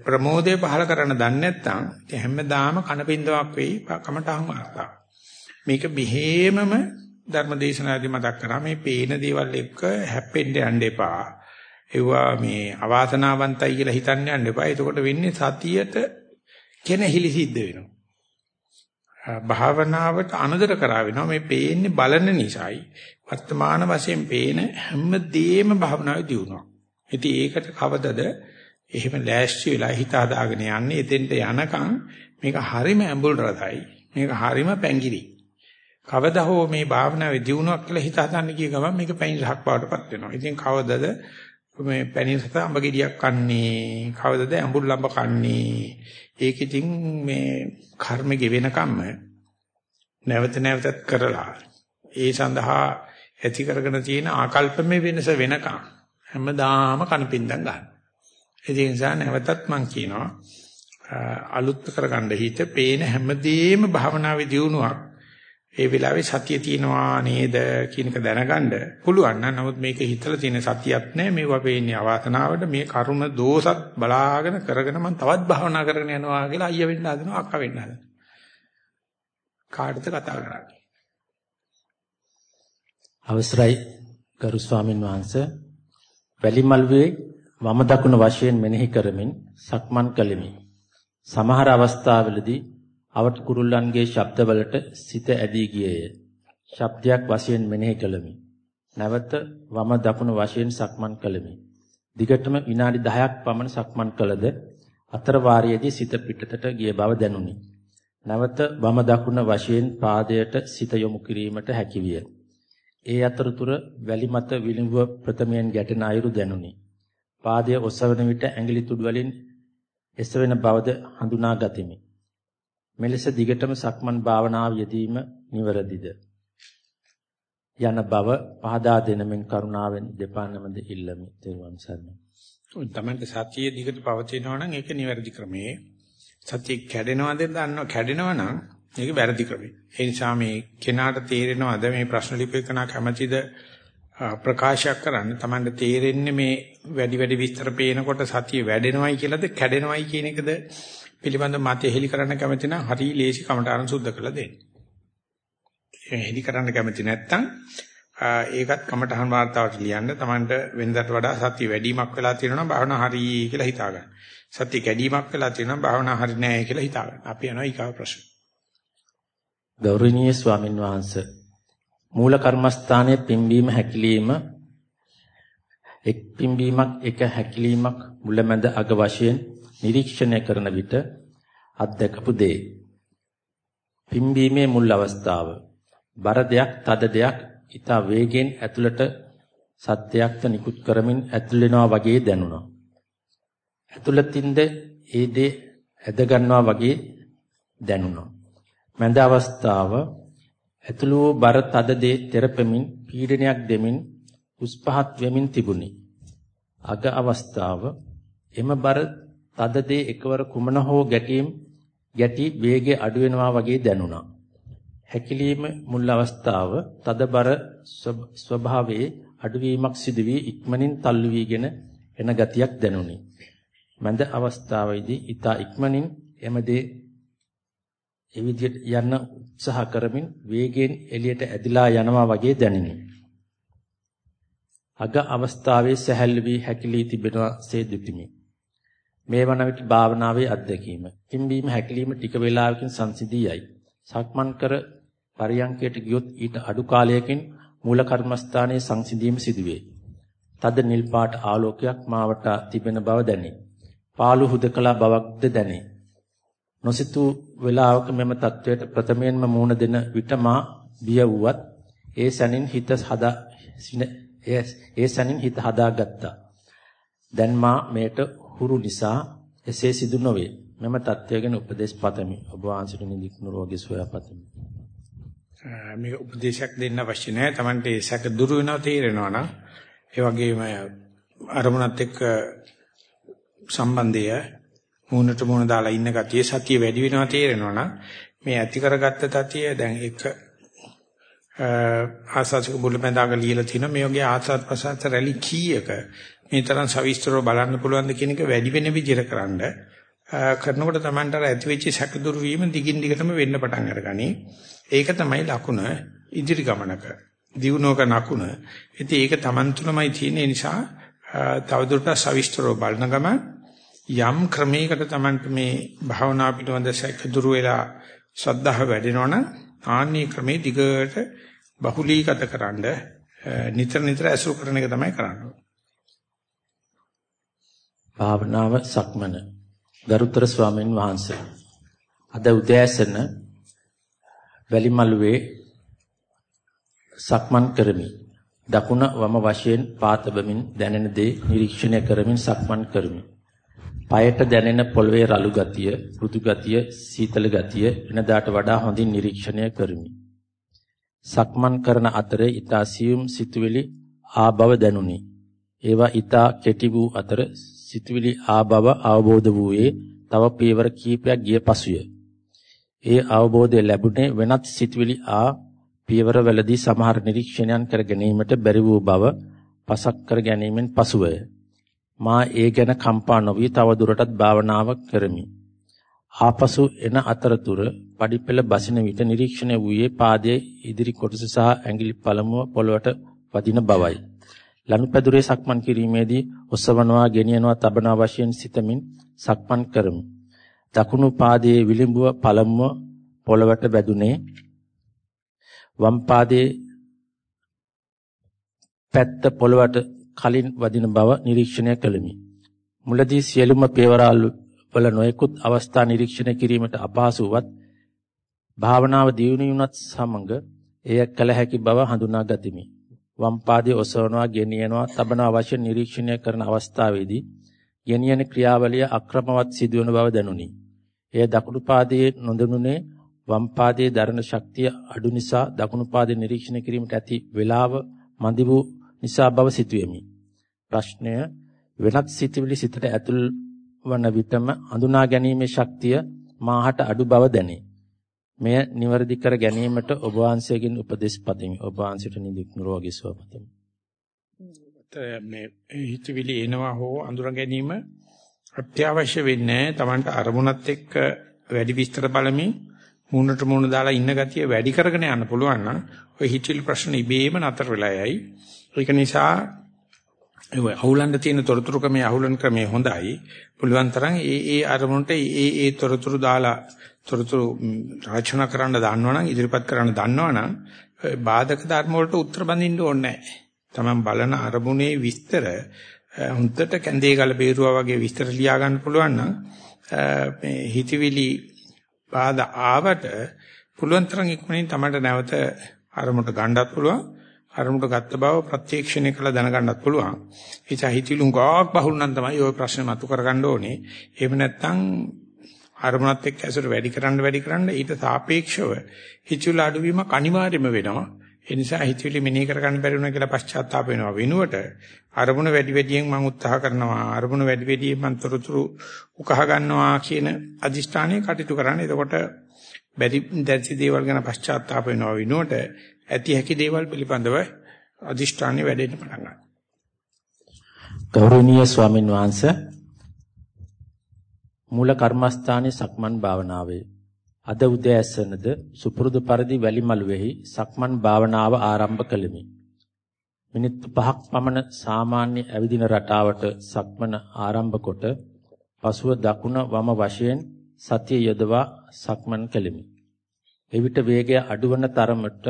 ප්‍රමෝදය පහල කරන්න දන්නේ නැත්නම් හැමදාම කනපින්දමක් වෙයි කමටහන් වාර්තා. මේක බෙහෙමම ධර්මදේශනාදී මතක් කරා මේ පේන දේවල් එක්ක හැප්පෙන්න යන්න එපා. ඒවා මේ අවාසනාවන්තයි කියලා හිතන්න යන්න එපා. එතකොට වෙන්නේ සතියට කෙනහිලි සිද්ධ වෙනවා. භාවනාවට අනදර කරා වෙනවා මේ පේන්නේ බලන නිසායි වර්තමාන වශයෙන් පේන හැම දෙයක්ම භාවනාවේ දියුණුවක්. ඉතින් ඒකට කවදද එහෙම ලෑස්ති වෙලා හිත හදාගෙන යන්නේ එතෙන්ට යනකම් මේක හරිම ඇඹුල් රසයි. මේක හරිම පැංගිරි. කවදා හෝ මේ භාවනාවේ දියුණුවක් කියලා හිත හදන්න ගිය ගමන් මේක පැණි රහක් බවටපත් වෙනවා. ඉතින් කවදද මේ පැණි රස අඹ ගෙඩියක් කන්නේ? කවදද ඇඹුල් ළඹ කන්නේ? ඒක ඉතින් මේ කර්ම ගෙවෙනකම්ම නැවත නැවතත් කරලා ඒ සඳහා ඇති කරගෙන තියෙන ආකල්පමේ වෙනස වෙනකම් හැමදාම කනපින්දම් ගන්න. ඒ නිසා නැවතත් මම කියනවා අලුත් කරගන්න හිත පේන හැමදේම භාවනාවේ දියුණුවක් ඒ වෙලාවේ සතිය තියනවා නේද කියන එක දැනගන්න පුළුවන් නම් නමුත් මේක හිතලා තියෙන සතියක් නෑ. මේවා පේන්නේ අවාසනාවට මේ කරුණ දෝෂත් බලාගෙන කරගෙන මම තවත් භාවනා කරගෙන යනවා කියලා අයියා වෙන්න හදනවා අක්කා වෙන්න හදනවා. කාටද කතා කරන්නේ? අවසරයි ගරු ස්වාමින් වහන්සේ. වැලිමල්වේ වම දකුණ වශයෙන් මෙනෙහි කරමින් සක්මන් කළෙමි. සමහර අවස්ථාවලදී අවට කුරුල්ලන්ගේ ශබ්දවලට සිත ඇදී ගියේය. ශබ්දයක් වශයෙන් මෙනෙහි කළෙමි. නැවත වම දකුණ වශයෙන් සක්මන් කළෙමි. දිගටම විනාඩි 10ක් පමණ සක්මන් කළද අතර වාරයේදී සිත පිටතට ගිය බව දැනුනි. නැවත වම දකුණ වශයෙන් පාදයට සිත යොමු කිරීමට හැකියිය. ඒ අතරතුර වැලි මත විලිඹුව ප්‍රථමයෙන් ගැටෙන අයුරු දැනුනි. පාදය ඔසවන විට ඇඟිලි තුඩු වලින් එසවෙන බවද හඳුනා ගතිමි. මෙලෙස දිගටම සක්මන් භාවනාව යෙදීම නිවැරදිද? යන බව පහදා දෙනමින් කරුණාවෙන් දෙපා නමද ඉල්ලමි. තෙරුවන් සරණයි. තමයි සතිය දිගට පවතිනවා නම් ඒක නිවැරදි ක්‍රමයේ. සතිය කැඩෙනවද දන්නව කැඩෙනවා නම් ඒක වැරදි ක්‍රමයේ. ඒ නිසා මේ කෙනාට තේරෙනවද මේ ප්‍රශ්න ලිපේකනා කැමැතිද ප්‍රකාශයක් කරන්න Tamanට තේරෙන්නේ මේ වැඩි වැඩි විස්තර පේනකොට සතිය වැඩෙනවයි කියලාද කැඩෙනවයි කියන එකද පිළිබඳ මතය හෙලි කරන්න කැමති නම් හරි ලේසි කමටහන් සුද්ධ කරලා දෙන්න. හෙලි කරන්න කැමති නැත්නම් ඒකත් කමටහන් වාර්තාවට ලියන්න Tamanට වෙනදාට වඩා සතිය වැඩිමක් වෙලා තියෙනවා නම් භාවනා හරි කියලා හිතා ගන්න. සතිය කැඩීමක් වෙලා තියෙනවා නම් භාවනා හරි නෑ කියලා හිතා ගන්න. අපි යනවා ඊගාව ප්‍රශ්න. ගෞරවනීය ස්වාමින් වහන්සේ මූල කර්මස්ථානයේ පිම්බීම හැකිලිම එක් පිම්බීමක් එක හැකිලීමක් මුලැමැද අග වශයෙන් නිරීක්ෂණය කරන විට අත්දකපු දේ පිම්බීමේ මුල් අවස්ථාව බර දෙයක් තද දෙයක් ඊතා වේගෙන් ඇතුළට සත්‍යයක්ත නිකුත් කරමින් ඇතුල් වෙනවා වගේ දැනුණා. ඇතුළතින්ද ඒ දේ ඇද ගන්නවා වගේ දැනුණා. මැද අවස්ථාව ඇතුළු වූ බර තද දේ තෙරපෙමින් පීඩනයක් දෙමින් උස් පහත් වෙමින් තිබුණි. අග අවස්ථාව එම බර තද දේ එකවර කුමන හෝ ගැටීම් ගැටි වේගය අඩු වෙනවා වගේ දැනුණා. හැකිලීම මුල් අවස්ථාව තදබර ස්වභාවයේ අඩුවීමක් සිදු වී ඉක්මනින් තල්ලු වීගෙන එන ගතියක් දැනුනි. මැද අවස්ථාවේදී ඊතා ඉක්මනින් එමදී ඒ විදිහට යන්න උත්සාහ කරමින් වේගයෙන් එළියට ඇදිලා යනවා වගේ දැනිනි. අග අවස්ථාවේ සැහැල්ලු වී හැකිලී තිබෙනවා සේ දුටිමි. මේ වන විට භාවනාවේ අත්දැකීම. පිම්බීම හැකිලිම ටික වේලාවකින් සංසිඳියයි. සක්මන් කර පරියංකයට ගියොත් ඊට අඩු කාලයකින් මූල කර්මස්ථානයේ සංසිඳීම සිදුවේ. තද නිල් පාට ආලෝකයක් මාවට තිබෙන බව දැනේ. පාළු හුදකලා බවක්ද දැනේ. නොසිතූ වේලාවක මෙම தത്വයට ප්‍රථමයෙන්ම මූණ දෙන විට මා බිය වුවත් ඒ සැනින් හිත හදා ඒ සැනින් හිත හදාගත්තා. දැන් මා මේට හුරු නිසා එසේ සිදු නොවේ. මෙම தත්වය ගැන උපදේශ පතමි. ඔබ වහන්සේට නිදික් නිරෝගී සුවය පතමි. මේ උපදේශයක් දෙන්න අවශ්‍ය නැහැ. Tamante සැක දුරු වෙනවා තේරෙනවා නම් ඒ වගේම අරමුණත් එක්ක සම්බන්ධය මූණට මූණ දාලා ඉන්න ගතිය සතිය වැඩි වෙනවා තේරෙනවා නම් මේ ඇති කරගත්ත තතිය දැන් එක ආසාසික බුලමෙන්දාග ලියලා තිනවා මේ වගේ ආසාත් ප්‍රසාත් රැලි කීයක මේ තරම් සවිස්තරව බලන්න පුළුවන් ද කියන එක වැඩි වෙන විදිහට කරන්න කරනකොට Tamanට ඇති වෙච්ච සැක දුරු වීම දිගින් දිගටම වෙන්න පටන් අරගනි. ඒක තමයි ලකුණ ඉදිරි ගමනක. දියුණුවක නකුණ. ඉතින් ඒක Taman තුලමයි තියෙන නිසා තවදුරටත් සවිස්තරව බලන ගම යම් ක්‍රමයකට Tamanට මේ භාවනා පිටවඳ සැක දුරු වෙලා ශ්‍රද්ධාව වැඩෙනවනම් ආන්නේ ක්‍රමේ දිගට බහුලීගත කරන්න නිතර නිතර ඇසුරු කරන එක තමයි කරන්නේ. භාවනාව සක්මන ගරුතර ස්වාමීන් වහන්සේ අද උදෑසන වැලිමලුවේ සක්මන් කරමි. දකුණ වම වශයෙන් පාතබමින් දැනෙන දේ නිරීක්ෂණය කරමින් සක්මන් කරමි. পায়ට දැනෙන පොළවේ රළු ගතිය, මෘදු ගතිය, සීතල ගතිය වෙනදාට වඩා හොඳින් නිරීක්ෂණය කරමි. සක්මන් කරන අතරේ ඊතා සියුම් සිතුවිලි ආබව දැනුනි. ඒවා ඊතා කෙටි වූ අතර සිතුවිලි ආබව අවබෝධ වූයේ තව පියවර කීපයක් ගිය පසුය. ඒ අවබෝධය ලැබුණේ වෙනත් සිතුවිලි ආ පියවරවලදී සමහර නිරීක්ෂණයන් කර ගැනීමට බැරි වූ බව පසක් කර ගැනීමෙන් පසුවය. මා ඒ ගැන කම්පා නොවී තව දුරටත් භාවනාව කරමි. ආපසු එන අතරතුර පඩිපෙළ බසින විට නිරීක්ෂණය වූයේ පාදයේ ඉදිරි කොටස සහ ඇඟිලි පළමුව පොළවට වදින බවයි. ළමිපැදුරේ සක්මන් කිරීමේදී ඔසවනවා ගෙනියනවා තබනවා වශයෙන් සිතමින් සක්මන් කරමි. දකුණු පාදයේ විලිඹුව පළමුව පොළවට වැදුනේ වම් පාදයේ පැත්ත පොළවට කලින් වදින බව නිරීක්ෂණය කළෙමි. මුලදී සියලුම පේවරාල් වල නොයෙකුත් අවස්ථා නිරීක්ෂණය කිරීමට අපහසු වත් භාවනාව දියුණු වුණත් සමග එය කළ හැකි බව හඳුනා ගතිමි. වම් පාදයේ ඔසවනවා, ගෙනියනවා, තබනවා වශයෙන් නිරීක්ෂණය කරන අවස්ථාවේදී ගෙනියන ක්‍රියාවලිය අක්‍රමවත් සිදුවන බව දැනුනි. එය දකුණු පාදයේ නොදැනුනේ වම් පාදයේ දරණ ශක්තිය අඩු නිසා දකුණු පාදයේ නිරීක්ෂණය කිරීමට ඇති වේලාව මදි වූ නිසා බව සිතුවෙමි. ප්‍රශ්නය වෙනත් සිතිවිලි සිතට ඇතුල් වන විටම අඳුනා ගැනීමේ ශක්තිය මාහට අඩු බව දැනේ. මෙය නිවැරදි කර ගැනීමට ඔබ වහන්සේගෙන් උපදෙස් පතමි. ඔබ වහන්සේට නිදුක් නිරෝගී සුව පතමි. මේ හිතවිලි එනවා හෝ අඳුර ගැනීම අත්‍යවශ්‍ය වෙන්නේ Tamanට අරමුණත් එක්ක වැඩි විස්තර බලමින් මූණට මූණ දාලා ඉන්න ගතිය වැඩි කරගෙන යන්න පුළුවන් නම් ඔය හිතවිලි ප්‍රශ්න ඉබේම නතර වෙලා යයි. ඒක නිසා ඒ අහුලන්න තියෙන තොරතුරු ක්‍රමයේ අහුලන ක්‍රමයේ හොඳයි. පුළුවන් තරම් ඒ ඒ අරමුණට ඒ ඒ තොරතුරු දාලා තොරතුරු රචනා කරන්න දන්නවනම් ඉදිරිපත් කරන්න දන්නවනම් බාධක ධර්ම වලට උත්තර බඳින්න ඕනේ නැහැ. Taman බලන අරමුණේ විස්තර හුන්දට කැඳේ ගල බේරුවා වගේ විස්තර ලියා ගන්න පුළුවන් නම් මේ හිතවිලි බාධා ආවට පුළුවන් තරම් ඉක්මනින් තමයි නැවත අරමුණට ගන්නත් පුළුවන් අරමුණට ගත්ත බව ප්‍රත්‍යක්ෂණය කළ දැනගන්නත් පුළුවන්. ඒච හිතවිලි උගාවක් බහුල් නම් තමයි ওই ප්‍රශ්නේ මතු කරගන්න ඕනේ. එහෙම නැත්නම් අරමුණත් එක්ක ඇසුර වැඩි කරන්න වැඩි කරන්න ඊට සාපේක්ෂව හිතවිලි අඩුවීමක් අනිවාර්යම වෙනවා. ඒ නිසා හිතවිලි මෙනෙහි කරගන්න බැරි වුණා කියලා පශ්චාත්තාප වෙනවා වෙනුවට අරමුණ වැඩි වැඩියෙන් මම උත්සාහ කරනවා අරමුණ වැඩි වැඩියෙන් මම තොරතුරු උකහා ගන්නවා කියන අදිෂ්ඨානය කටයුතු කරන්න. එතකොට බැරි දැසි දේවල් ගැන පශ්චාත්තාප වෙනවා වෙනුවට ඇති හැකි දේවල් පිළිබඳව අදිෂ්ඨානෙ වැඩෙන්න පටන් ගන්නවා. ගෞරවනීය ස්වාමින් වහන්සේ මූල කර්මස්ථානයේ සක්මන් භාවනාවේ අද උදෑසනද සුපුරුදු පරිදි වැලිමලුවේහි සක්මන් භාවනාව ආරම්භ කළෙමි. මිනිත්තු 5ක් පමණ සාමාන්‍ය ඇවිදින රටාවට සක්මන ආරම්භ කොට පසුව දකුණ වම වශයෙන් සතිය යොදවා සක්මන් කළෙමි. එවිට වේගය අඩුවන තරමට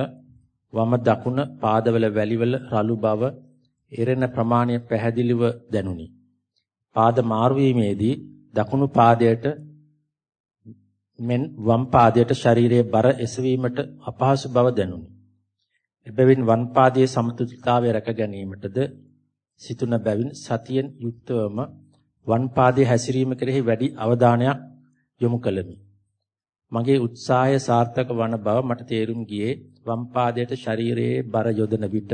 වම දකුණ පාදවල වැලිවල රළු බව එරෙන ප්‍රමාණය පැහැදිලිව දැනුනි. පාද මාරු වීමේදී දකුණු පාදයට මෙන් වම් පාදයට ශරීරයේ බර එසවීමට අපහසු බව දැනුනි. එබැවින් වම් පාදයේ සමතුලිතතාවය රැක ගැනීමටද සිතුන බැවින් සතියෙන් යුක්තවම වම් පාදයේ හැසිරීම කෙරෙහි වැඩි අවධානයක් යොමු කළෙමි. මගේ උත්සාහය සාර්ථක වන බව මට තේරුම් ගියේ වම් පාදයට ශරීරයේ බර යොදන විට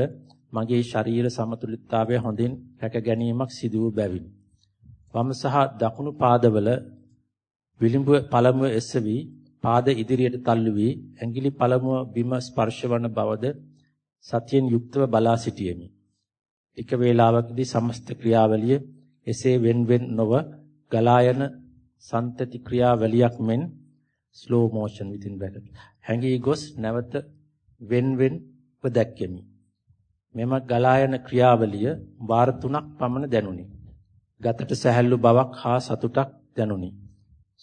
මගේ ශරීර සමතුලිතතාවය හොඳින් රැක ගැනීමක් සිදු වූ බැවින් වම් සහ දකුණු පාදවල විලිඹ පළමුව එසවි පාද ඉදිරියට තල්ලු වී ඇඟිලි පළමුව බිම ස්පර්ශ වන බවද සතියෙන් යුක්තව බලා සිටියෙමි. එක වේලාවකදී සමස්ත ක්‍රියාවලිය එසේ wen wen නොව ගලා යන සන්තති ක්‍රියාවලියක් මෙන් slow motion within bracket හැඟී ගොස් නැවත wen wen දැක්කෙමි. මෙම ගලා යන ක්‍රියාවලිය වාර 3ක් පමණ දැනුනි. ගතට සැහැල්ලු බවක් හා සතුටක් දැනුනි.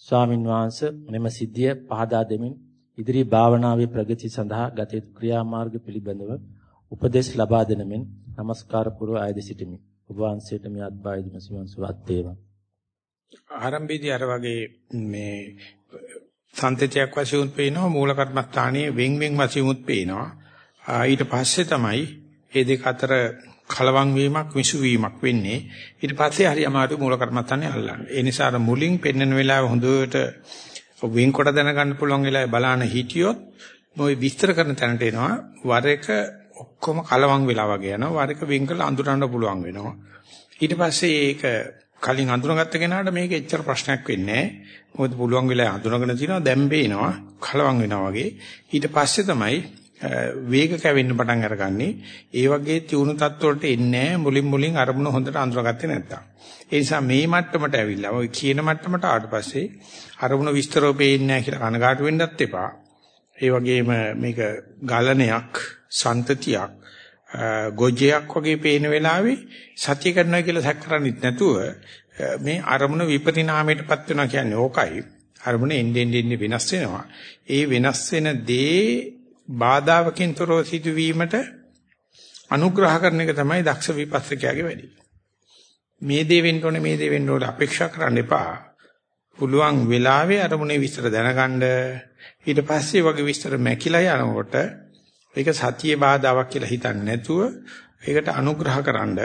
ස්වාමින් වහන්සේ මෙම සිද්ධිය පහදා දෙමින් ඉදිරි භාවනාවේ ප්‍රගති සඳහා ගත යුතු ක්‍රියාමාර්ග පිළිබඳව උපදෙස් ලබා දෙන මෙන් নমස්කාර පුරව ආයද සිටිමි. ඔබ වහන්සේට මේ අත්බායදම සිවන් සුවත් වේවා. ආරම්භයේදී අර වගේ මේ සන්තතියක් වශයෙන් පේනවා මූල කර්මස්ථානයේ වෙන් වෙන් වශයෙන් පේනවා. ඊට පස්සේ තමයි මේ දෙක අතර කලවම් වීමක් විසු වීමක් වෙන්නේ. ඊට පස්සේ හරි අමාරු මූල කර්මත්තන්නේ අල්ලන්නේ. ඒ නිසා අර මුලින් පෙන්වන වෙලාව හොඳට වෙන්කොට දැනගන්න පුළුවන් වෙලාවේ බලන්න හිටියොත් මොයි විස්තර කරන තැනට එනවා. වර එක ඔක්කොම කලවම් වෙලා වගේ යනවා. වර එක වෙන් කරලා අඳුරන්න පුළුවන් වෙනවා. ඊට පස්සේ ඒක කලින් අඳුනගත්ත කෙනාට මේක එච්චර ප්‍රශ්නයක් වෙන්නේ නැහැ. මොකද පුළුවන් වෙලාව අඳුනගෙන තිනවා දැන් පේනවා කලවම් වෙනවා වගේ. ඊට පස්සේ තමයි වේග කැවෙන්න පටන් අරගන්නේ. ඒ වගේ තියුණු තත්ත්වවලට එන්නේ මුලින් මුලින් අරමුණ හොඳට අඳුරගත්තේ නැත්තම්. ඒ නිසා මේ මට්ටමට ඇවිල්ලා ඔය කියන මට්ටමට ආවට පස්සේ අරමුණ විස්තරව පේන්නේ නැහැ කියලා කනගාටු වෙන්නත් එපා. ඒ වගේම මේක ගලණයක් සන්තතියක් ගොජයක් වගේ පේන වෙලාවේ සත්‍ය කරනවා කියලා සැක කරන්නේත් නැතුව මේ අරමුණ විපරිණාමයටපත් වෙනවා කියන්නේ ඕකයි. අරමුණ එන්නේ එන්නේ වෙනස් වෙනවා. ඒ වෙනස් වෙන දේ බාධාවකින් තොරව සිදුවීමට අනුග්‍රහ කරන එක තමයි දක්ෂ විපස්සකයාගේ වැඩි. මේ දේ වෙන්න ඕනේ මේ දේ වෙන්න ඕනේ අපේක්ෂා කරන්න එපා. පුළුවන් වෙලාවේ අරමුණේ විස්තර දැනගන්න ඊට පස්සේ වගේ විස්තර මැකිලා යනකොට ඒක සතියේ බාධාවක් කියලා හිතන්නේ නැතුව ඒකට අනුග්‍රහකරනද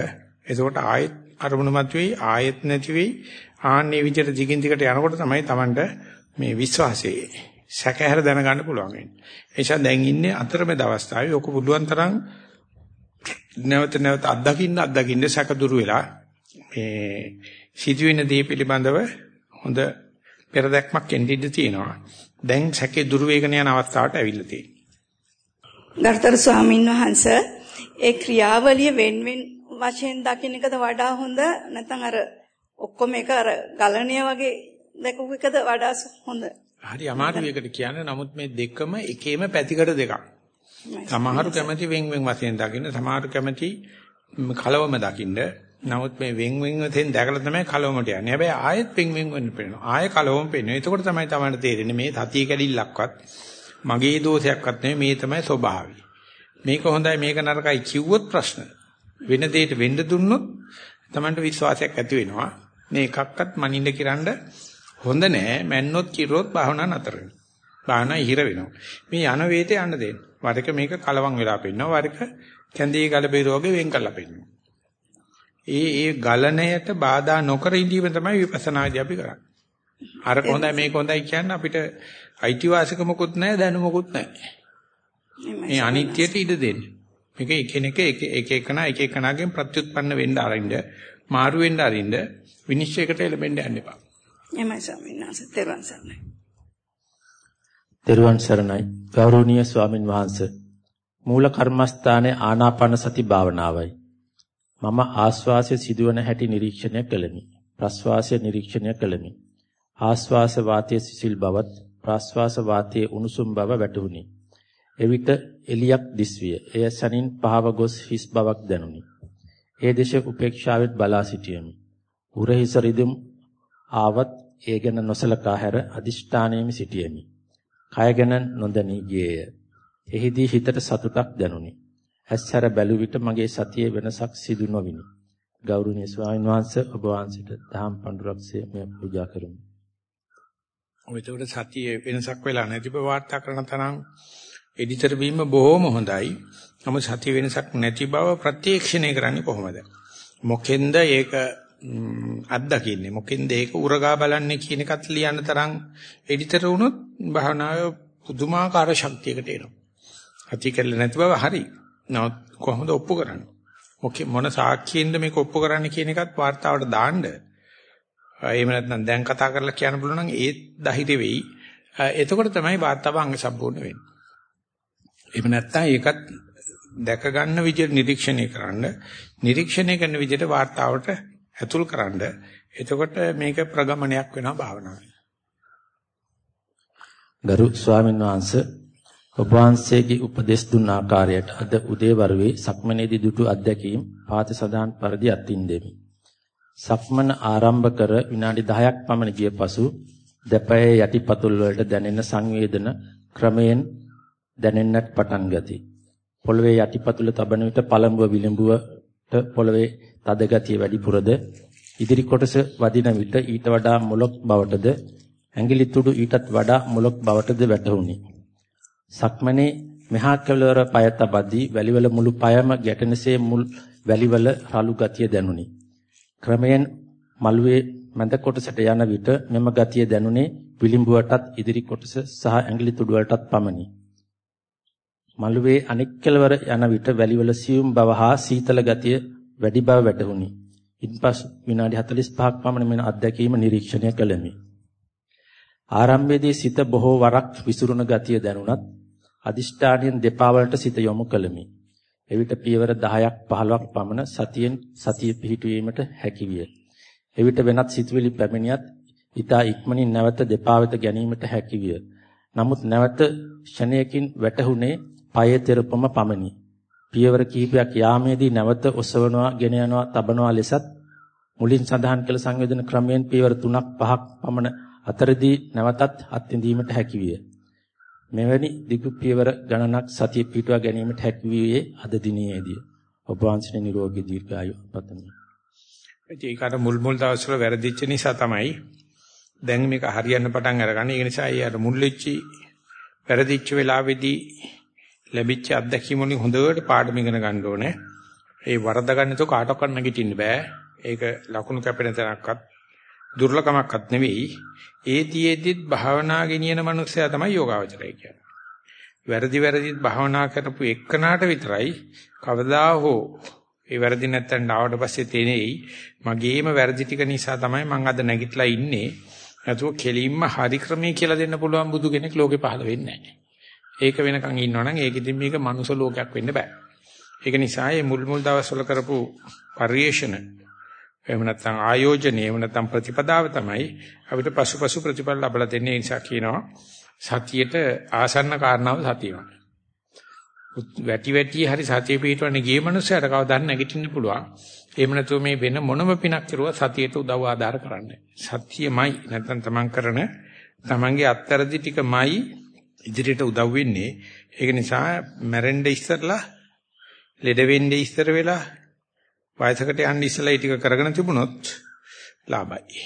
එතකොට ආයෙත් අරමුණ මත වෙයි ආයෙත් නැති වෙයි ආන්නේ විදිහට දිගින් දිගට යනකොට තමයි Tamanට මේ විශ්වාසයේ සැකහැර දැනගන්න පුළුවන් වෙන්නේ. ඒ නිසා දැන් ඉන්නේ අතරමැද අවස්ථාවේ ඔක පුළුවන් තරම් නැවත නැවත අත්දකින්න අත්දකින්න සැක දුරු වෙලා මේ සිදුවෙන දේ පිළිබඳව හොඳ පෙරදැක්මක් එන්න ඉඩ තියෙනවා. දැන් සැකේ දුරු වේගන යන අවස්ථාවට ඇවිල්ලා තියෙනවා. ගරුතර ස්වාමින් වහන්සේ ඒ ක්‍රියාවලිය වෙන්වෙන් වශයෙන් දකින්න එකද වඩා හොඳ නැත්නම් අර ඔක්කොම එක අර ගලණය වගේ දැකපු එකද වඩා හොඳ හරි අමාරු එකට කියන්නේ නමුත් මේ දෙකම එකේම පැතිකඩ දෙකක් සමහරු කැමති වෙන් වෙන් වශයෙන් දකින්න සමහරු කැමති කලවම දකින්න නමුත් මේ වෙන් වෙන් වශයෙන් දැකලා තමයි කලවමට යන්නේ හැබැයි ආයෙත් වෙන් වෙන් වෙන්න පේනවා ආයෙ කලවම පේනවා එතකොට තමයි තමයි තේරෙන්නේ මේ සතිය කැඩිල්ලක්වත් මගේ දෝෂයක්වත් නෙමෙයි මේ තමයි ස්වභාවය. මේක හොඳයි මේක නරකයි කිව්වොත් ප්‍රශ්න. වෙන දෙයකට වෙන්න දුන්නොත් Tamanට විශ්වාසයක් ඇති වෙනවා. මේ එකක්වත් මනින්න කිරන්න හොඳ නෑ. මැන්නොත් කිරොත් භාවනා නතර වෙනවා. භාවනා ඉහිර වෙනවා. මේ යන වේතේ යන්න දෙන්න. වරක මේක කලවම් වෙලා පෙන්නනවා. වරක කැඳේ ගල බේරෝගේ වෙන් කරලා පෙන්නනවා. ඒ ඒ ගලණයට බාධා නොකර ඉඳීම තමයි විපස්සනාදී අපි කරන්නේ. අර හොඳයි මේක හොඳයි කියන්නේ අපිට අයිතිවාසිකමකුත් නැහැ දැනුමකුත් නැහැ. මේ අනිත්‍යයට ඉඩ දෙන්න. මේක එකිනෙක එක එක එකනා එක එකනාගෙන් ප්‍රත්‍යুৎපන්න වෙන්න ආරින්න මාරු වෙන්න ආරින්න විනිශ්චයකට එළඹෙන්න යන්න එපා. එමයි ස්වාමීන් වහන්සේ තෙරුවන් සරණයි. තෙරුවන් සරණයි. ගෞරවනීය ස්වාමින් වහන්සේ. මූල කර්මස්ථානයේ ආනාපාන සති භාවනාවයි. මම ආස්වාසය සිදුවන හැටි නිරීක්ෂණය කළෙමි. ප්‍රස්වාසය නිරීක්ෂණය කළෙමි. ආස්වාස වාතයේ සිසිල් බවත් ප්‍රාශ්වාස වාතයේ උණුසුම් බව වැටහුණි. එවිට එලියක් දිස්විය. එය සනින් පහව ගොස් හිස් බවක් දැනුනි. ඒ දේශ උපේක්ෂාවෙත් බලා සිටියෙමි. උරහිස රිදුම් ආවත් ඒ ගැන නොසලකා හැර අදිෂ්ඨානයෙම සිටියෙමි. කය ගැන නොදැනී ගියේය. එහිදී හිතට සතුටක් දැනුනි. ඇස්හැර බැලු විට මගේ සතියේ වෙනසක් සිදු නොවිනි. ගෞරවනීය ස්වාමීන් වහන්සේ ඔබ වහන්සේට දහම් පඬුරක්සේ මෙය පූජා කරමි. ඔයතකොට සතියේ වෙනසක් වෙලා නැති බව වාර්තා කරන තරම් එඩිටර් වීම බොහොම හොඳයි. නමුත් සතිය වෙනසක් නැති බව ප්‍රත්‍යක්ෂණය කරන්නේ කොහොමද? මොකෙන්ද ඒක අත්දකින්නේ? මොකෙන්ද ඒක උරගා බලන්නේ කියන එකත් ලියන්න තරම් එඩිටර් වුණොත් භාවනාවේ පුදුමාකාර ශක්තියකට එනවා. සතිය කියලා නැති බව හරි. නමුත් කොහොමද ඔප්පු කරන්නේ? මොකෙ මොන සාක්ෂියෙන්ද මේක ඔප්පු කරන්නේ කියන එකත් වාර්තාවට දාන්න එහෙම නැත්නම් දැන් කතා කරලා කියන්න පුළුවන් නම් ඒත් දහිත වෙයි. එතකොට තමයි වාර්තාව අංග සම්පූර්ණ වෙන්නේ. එහෙම නැත්නම් ඒකත් දැක ගන්න විදිහට නිරීක්ෂණය කරන්න නිරීක්ෂණය කරන විදිහට වාර්තාවට ඇතුල් කරන්න එතකොට මේක ප්‍රගමනයක් වෙනවා භාවනාවේ. ගරු ස්වාමීන් වහන්සේ ඔබ වහන්සේගේ උපදෙස් දුන් ආකාරයට අද උදේවරුේ සක්මනේදී දුටු අත්දැකීම් පාත සදාන් පරිදි අත්ින් දෙමි. සක්මන ආරම්භ කර විනාඩි 10ක් පමණ ගිය පසු දෙපයේ යටිපතුල් වලට දැනෙන සංවේදන ක්‍රමයෙන් දැනෙන්නට පටන් ගති. පොළවේ යටිපතුල තබන විට පළඹුව විලඹුවට පොළවේ තද ගතිය වැඩිපුරද ඉදිරි කොටස වදින විට ඊට වඩා මොලොක් බවටද ඇඟිලි තුඩු ඊටත් වඩා මොලොක් බවටද වැටහුණි. සක්මනේ මෙහා කෙළවර පය තබද්දී වැලිවල මුළු පයම ගැටෙනසේ මුල් වැලිවල රළු ගතිය දැනුනි. ක්‍රමයෙන් මළුවේ මැද කොටසට යන විට මෙම ගතිය දැනුනේ විලිඹුවටත් ඉදිරි කොටස සහ ඇඟිලි තුඩු වලටත් පමණි. මළුවේ අනෙක් කෙළවර යන විට වැලිවල සියුම් බව හා සීතල ගතිය වැඩි බව වැටහුණි. ඉන්පසු විනාඩි 45ක් පමණ මෙන අත්දැකීම නිරීක්ෂණය කළෙමි. ආරම්භයේදී සිත බොහෝ වරක් විසිරුණ ගතිය දැනුණත් අදිෂ්ඨානයෙන් දෙපා වලට සිත යොමු කළෙමි. එවිට පියවර 10ක් 15ක් පමණ සතියෙන් සතිය පිහිටුවීමට හැකියිය. එවිට වෙනත් සිතුවිලි පැමිණියත් ඊතා ඉක්මනින් නැවත දෙපා වෙත ගැනීමට හැකියිය. නමුත් නැවත ෂණයකින් වැටහුනේ පයේ තෙරපම පමණි. පියවර කිහිපයක් යාමේදී නැවත ඔසවනවා, ගෙන යනවා, තබනවා ලෙසත් මුලින් සඳහන් කළ සංවේදන ක්‍රමයෙන් පියවර 3ක් 5ක් පමණ අතරදී නැවතත් අත්විඳීමට හැකියිය. මෙවැනි දිගු පියවර ගණනක් සතිය පිටුවා ගැනීමට හැකි වූයේ අද දිනයේදී. ඔබ වහන්සේ නිරෝගී දීර්ඝායු පතමි. ඒකට මුල් මුල් දවස්වල වැරදිච්ච නිසා තමයි දැන් මේක හරියන්න පටන් අරගන්නේ. ඒ නිසා ඒ අර මුල් වෙච්චි වැරදිච්ච වෙලාවේදී ලැබිච්ච අත්දැකීම් වලින් හොඳට පාඩම ඉගෙන ගන්න ඕනේ. ඒ වරද ගන්න තෝ කාටවත් නැගිටින්න බෑ. ඒක ලකුණු කැපෙන තැනක්වත් දුර්ලකමක්වත් නෙවෙයි. ඒ තියේදිත් භාවනා ගෙනියන මනුස්සයා තමයි යෝගාවචරය කියන්නේ. වැරදි වැරදිත් භාවනා කරපු එක්කනාට විතරයි කවදා හෝ ඒ වැරදි නැත්තන් ආවට පස්සේ තේනේයි මගේම වැරදි ටික නිසා තමයි මම අද නැගිටලා ඉන්නේ. නැතුව කෙලින්ම හරි ක්‍රමයේ කියලා දෙන්න පුළුවන් බුදු කෙනෙක් ලෝකේ පහළ වෙන්නේ නැහැ. ඒක වෙනකන් ඉන්නවනම් ඒක ඉතින් මේක මනුෂ්‍ය ලෝකයක් වෙන්න බෑ. ඒක නිසා මේ මුල් මුල් දවස්වල කරපු පරිේශන එහෙම නැත්නම් ආයෝජනය එහෙම නැත්නම් ප්‍රතිපදාව තමයි අපිට පසුපසු ප්‍රතිඵල ලබලා දෙන්නේ නිසා කියනවා සතියට ආසන්න කාරණාව සතියමයි. වැටි වැටි හරි සතිය පිටවන්නේ ගිය මනුස්සයට කවදාවත් නැගිටින්න පුළුවන්. එහෙම නැතුව මේ වෙන මොනම පිනක් කරුවා සතියට උදව් ආධාර කරන්නේ. සතියමයි නැත්නම් තමන් කරන තමන්ගේ අත්තරදි ටිකමයි ඉදිරියට උදව් වෙන්නේ. ඒක නිසා මැරෙන්න ඉස්සරලා ලෙඩ වෙන්නේ ඉස්සර වෙලා වයසකට යන්න ඉස්සලා ඒ ටික කරගෙන තිබුණොත් ලාභයි.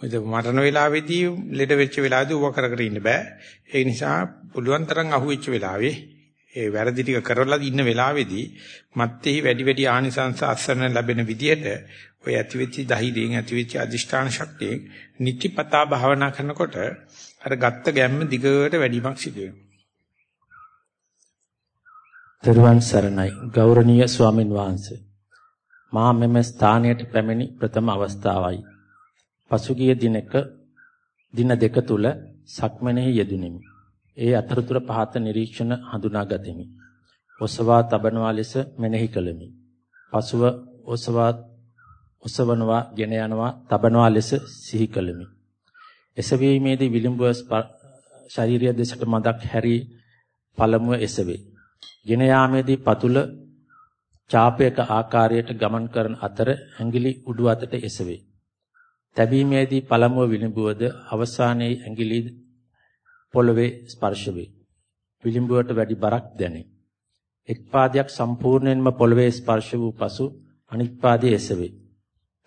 මොකද මරණ වේලාවේදී ලෙඩ වෙච්ච වෙලාවේදී ඌව කර කර ඉන්න බෑ. ඒ නිසා පුළුවන් තරම් අහුවෙච්ච වෙලාවේ ඒ වැරදි ටික කරලා ඉන්න වෙලාවේදී මත්තේහි වැඩි වැඩි ආනිසංස අස්සන ලැබෙන විදිහට ඔය ඇතිවෙච්ච ධෛර්යයෙන් ඇතිවෙච්ච අදිෂ්ඨාන ශක්තියෙන් නිතිපතා භාවනා කරනකොට අර ගත්ත ගැම්ම දිගට වැඩිමක් සිදු වෙනවා. දරුවන් සරණයි ගෞරවනීය ස්වාමින් වහන්සේ මා මෙම ස්ථානයට පැමිණි ප්‍රථම අවස්ථාවයි. පසුගිය දිනක දින දෙක තුල සක්මනෙහි යෙදුණෙමි. ඒ අතරතුර පහත නිරීක්ෂණ හඳුනා ගතිමි. ඔසවා තබනවා ලෙස මෙනෙහි කළෙමි. පසුව ඔසවා ඔසවනවා, ගෙන යනවා, තබනවා ලෙස සිහි කළෙමි. එසවීමේදී විලිඹුව ශාරීරිය දෙසට මදක් හැරී පළමුව එසවේ. ගෙන යාමේදී පතුල චාපයක ආකාරයට ගමන් කරන අතර ඇඟිලි උඩු අතට එසවේ. තැබීමේදී පළමුව විලිඹුවද අවසානයේ ඇඟිලි පොළවේ ස්පර්ශ වේ. විලිඹුවට වැඩි බරක් දැනේ. එක් පාදයක් සම්පූර්ණයෙන්ම පොළවේ ස්පර්ශ වූ පසු අනිත් පාදයේ එසවේ.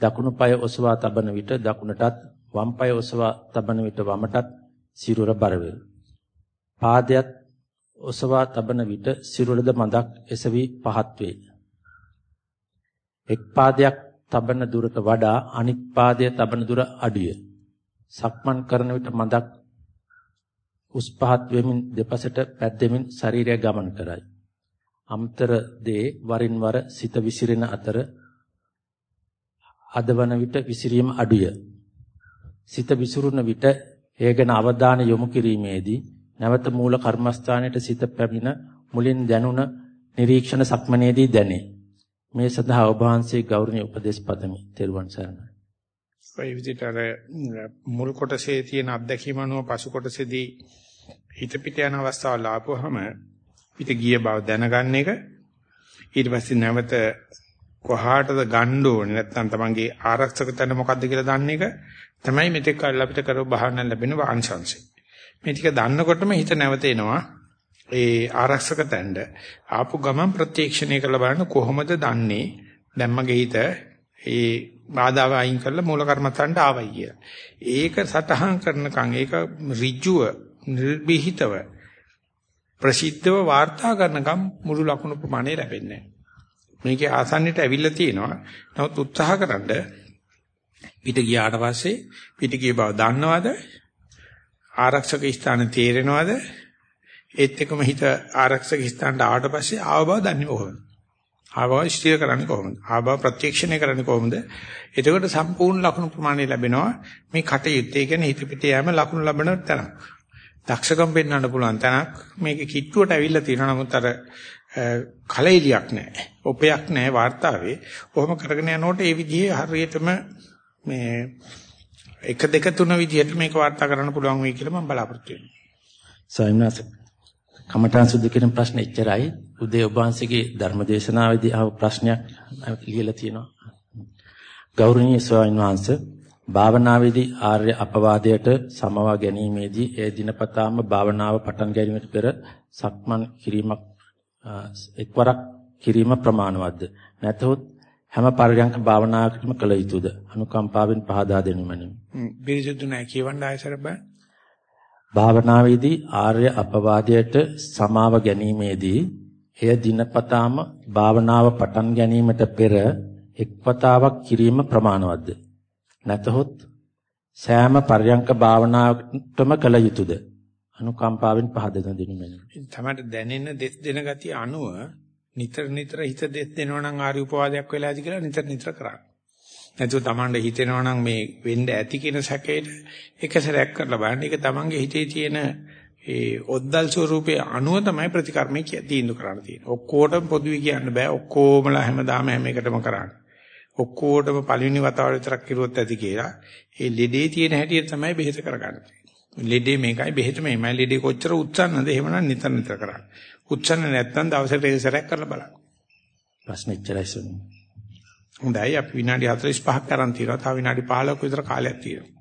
දකුණු පාය ඔසවා තබන විට දකුණටත් වම් පාය ඔසවා තබන විට වමටත් සිරුර බර වේ. පාදයක් ඔසවා තබන විට සිරුරද මදක් එසවි පහත් වේ. එක් පාදයක් තබන දුරට වඩා අනිත් පාදය තබන දුර අඩුය. සක්මන් කරන විට මදක් උස් පහත් වෙමින් දෙපසට පැද්දෙමින් ශරීරය ගමන් කරයි. අම්තර දේ වරින් වර සිත විසිරෙන අතර අදවන විට විසිරීම අඩුය. සිත විසිරුණ විට එය ගැන අවධානය යොමු කිරීමේදී නැවත මූල කර්මස්ථානයේ සිත පැමිණ මුලින් දැනුණ නිරීක්ෂණ සක්මනේදී දැනේ. මේ සඳහා ඔබ වහන්සේ ගෞරවනීය උපදේශ පදමි. තෙරුවන් සරණයි. ඔය විදිහට අර මුල් කොටසේ තියෙන අත්දැකීම අනුව පසු කොටසේදී හිත පිට යන අවස්ථාවල් ආපුවාම පිට ගිය බව දැනගන්න එක. ඊට පස්සේ නැවත කොහාටද ගන්න ඕනේ නැත්නම් තමන්ගේ ආරක්ෂක තැන මොකද්ද කියලා දන්න එක තමයි මෙතෙක් කල් අපිට කරව බහන්න ලැබෙන වංශංශය. මේ ටික දන්නකොටම හිත නැවත එනවා. ඒ ආරක්ෂක තැන්න ආපු ගමන් ප්‍රත්‍යක්ෂණය කරලා බලන්න කොහොමද දන්නේ? දැන් මගේ හිත ඒ බාධාව අයින් කරලා මූල කර්මත්තන්ට ආවයි කියලා. ඒක සටහන් කරනකන් ඒක ඍජුව නිර්භීතව ප්‍රසිද්ධව වාර්තා කරනකම් මුළු ලකුණු ප්‍රමාණය ලැබෙන්නේ නැහැ. මේකේ ආසන්නයට ඇවිල්ලා තියෙනවා. නමුත් උත්සාහකරනද පිට ගියාට පස්සේ පිට ගිය බව දන්නවද? ආරක්ෂක ස්ථාන තේරෙනවද? ඒත් එක්කම හිත ආරක්ෂක ස්ථානට ආවට පස්සේ ආව බව දන්නේ කොහොමද? ආව බව ස්ථිර කරන්නේ කොහොමද? ආව බව ප්‍රත්‍යක්ෂණය කරන්නේ කොහොමද? එතකොට සම්පූර්ණ ලකුණු ප්‍රමාණය ලැබෙනවා. මේ කටයුත්තේ කියන්නේ හිත පිට යෑම ලකුණු ලබන තැනක්. දක්ෂකම් පෙන්වන්න පුළුවන් තැනක්. මේක කිට්ටුවට ඇවිල්ලා තියෙනවා. නමුත් අර කලෙලියක් නැහැ. ඔපයක් නැහැ වාර්තාවේ. කොහොම කරගෙන යනකොට ඒ විදිහේ හරියටම මේ එක දෙක තුන විදිහට මේක වාර්තා කරන්න පුළුවන් වෙයි කියලා මම බලාපොරොත්තු වෙනවා. සයින්ස් කමඨාන් සුද්ධ කියන ප්‍රශ්නේ එච්චරයි. උදේ ඔබ වහන්සේගේ ධර්මදේශනාවේදී අහපු ප්‍රශ්නයක් ලියලා තියෙනවා. ගෞරවනීය ස්වාමීන් වහන්සේ භාවනාවේදී ආර්ය අපවාදයට සමවා ගැනීමේදී ඒ දිනපතාම භාවනාව පටන් ගැනීමට පෙර සක්මන් කිරීමක් එක්වරක් කිරීම ප්‍රමාණවත්ද? නැතහොත් හැම පරියන්ක භාවනාවකටම කළ යුතුද? අනුකම්පාවෙන් පහදා දෙනු මැනවි. පිරිසුදු නැහැ කියවන්න ආයසර බෑ. භාවනාවේදී ආර්ය අපවාදයට සමාව ගැනීමේදී එය දිනපතාම භාවනාව පටන් ගැනීමට පෙර එක්වතාවක් කිරීම ප්‍රමාණවත්ද? නැතහොත් සෑම පර්යංක භාවනාවකටම කළ යුතුයද? අනුකම්පාවෙන් පහදා දෙනු මැනවි. තමයි දැනෙන දෙස් දෙන ගතිය අනුව නිතර නිතර හිත දෙස් දෙනවා නම් ආරි උපවාදයක් වෙලාදී කියලා නිතර නිතර කරන්න. නැතුව Tamande හිතෙනවා නම් මේ වෙන්න ඇති කියන සැකේට එක සැරයක් කරලා බලන්න. ඒක Tamange හිතේ තියෙන ඒ ඔද්දල් ස්වරූපයේ අනුව තමයි ප්‍රතිකර්මයේ තීන්දුව කරන්න තියෙන්නේ. ඔක්කොටම පොදුවේ කියන්න බෑ. ඔක්කොමලා හැමදාම හැම එකටම කරන්නේ. ඔක්කොටම පළවෙනි වතාවට විතරක් කිරුවොත් ඇති කියලා. ඒ ලෙඩේ තියෙන හැටියට තමයි බෙහෙත කරගන්නේ. ලෙඩේ මේකයි බෙහෙත මේමයි ලෙඩේ කොච්චර උත්සන්නද එහෙමනම් නිතර නිතර කරන්න. උත්සන්න නැත්නම් දවසට එක සැරයක් කරලා බලන්න. ප්‍රශ්න ඉච්චරයි සුනි. හොඳයි අපි විනාඩි 45ක් කරන් තියෙනවා. තව විනාඩි 15ක විතර කාලයක් තියෙනවා.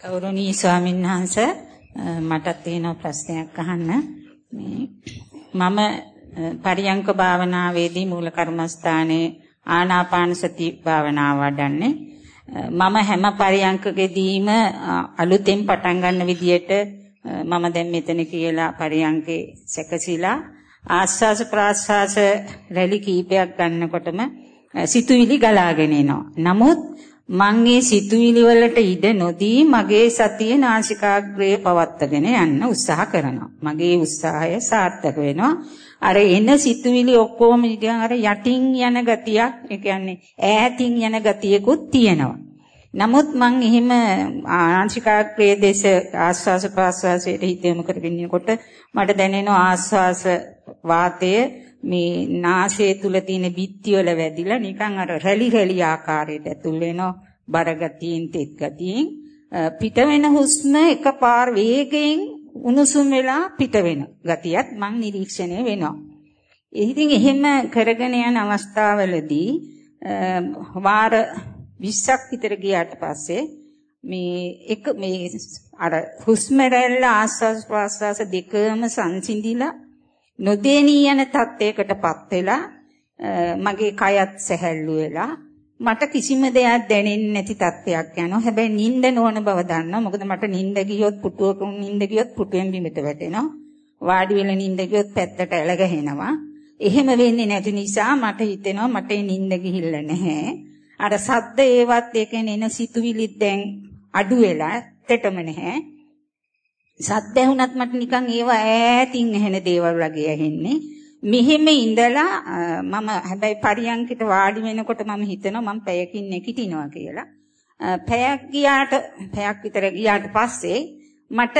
ගෞරවනීය ස්වාමීන් වහන්සේ මටත් තියෙන ප්‍රශ්නයක් අහන්න. මම පරියංක භාවනාවේදී මූල කර්මස්ථානයේ ආනාපාන සති භාවනාව වඩන්නේ. මම හැම පරියංකකෙදීම අලුතෙන් පටන් ගන්න විදියට මම දැන් මෙතන කියලා පරියංකේ සැකසීලා ආස්වාස ප්‍රාස්වාස රැලි කීපයක් ගන්නකොටම සිතුවිලි ගලාගෙන එනවා. නමුත් මං මේ සිතුවිලි වලට ඉඩ නොදී මගේ සතිය නාසිකාග්‍රයේ පවත්වාගෙන යන්න උත්සාහ කරනවා. මගේ උත්සාහය සාර්ථක වෙනවා. අර එන සිතුවිලි ඔක්කොම නිකන් අර යටින් යන ගතියක්, ඒ කියන්නේ ඈතින් යන ගතියකුත් තියෙනවා. නමුත් මං එහෙම ආංශිකාග්‍රයේ දේශ ආස්වාස ප්‍රාස්වාසයට හිත යොමු කරගෙන ඉන්නකොට මට දැනෙනවා ආස්වාස වාතය මේ නාසය තුල තියෙන බිත්ති වල වැදිලා නිකන් අර රැලි රැලි ආකාරයට ඇතුල් වෙනවා බර ගතියෙන් තෙත් ගතියෙන් පිට වෙන හුස්ම එකපාර වේගයෙන් උණුසුම් වෙලා පිට වෙන ගතියත් මං නිරීක්ෂණය වෙනවා. ඉතින් එහෙම කරගෙන යන අවස්ථාවලදී වාර 20ක් විතර ගියාට පස්සේ මේ එක මේ අර හුස්ම රැල්ල ආස්වාස් ප්‍රාස්වාස දෙකම සංසිඳිලා නොදෙනී යන තත්යකටපත් වෙලා මගේ කයත් සැහැල්ලු වෙලා මට කිසිම දෙයක් දැනෙන්නේ නැති තත්ත්වයක් යනවා. හැබැයි නිින්ද නොවන බව දන්නවා. මොකද මට නිින්ද ගියොත් පුටුවක නිින්ද ගියොත් පුටුවෙන් බිමට වැටෙනවා. වාඩි වෙලා නිින්ද ගියොත් පැත්තට ඇල ගැහෙනවා. එහෙම වෙන්නේ නැති නිසා මට හිතෙනවා මට නිින්ද ගිහිල්ලා නැහැ. අර සද්ද ඒවත් ඒ කියන්නේ එන සිතුවිලිත් දැන් අඩු වෙලා තෙටම නැහැ. සද්ද ඇහුණත් මට නිකන් ඒව ඈතින් ඇහෙන දේවල් වගේ ඇහෙන්නේ. මෙහෙම ඉඳලා මම හැබැයි පරියන්කිට වාඩි වෙනකොට මම හිතනවා මම පැයකින් නැගිටිනවා කියලා. පැයක් ගියාට පැයක් විතර ගියාට පස්සේ මට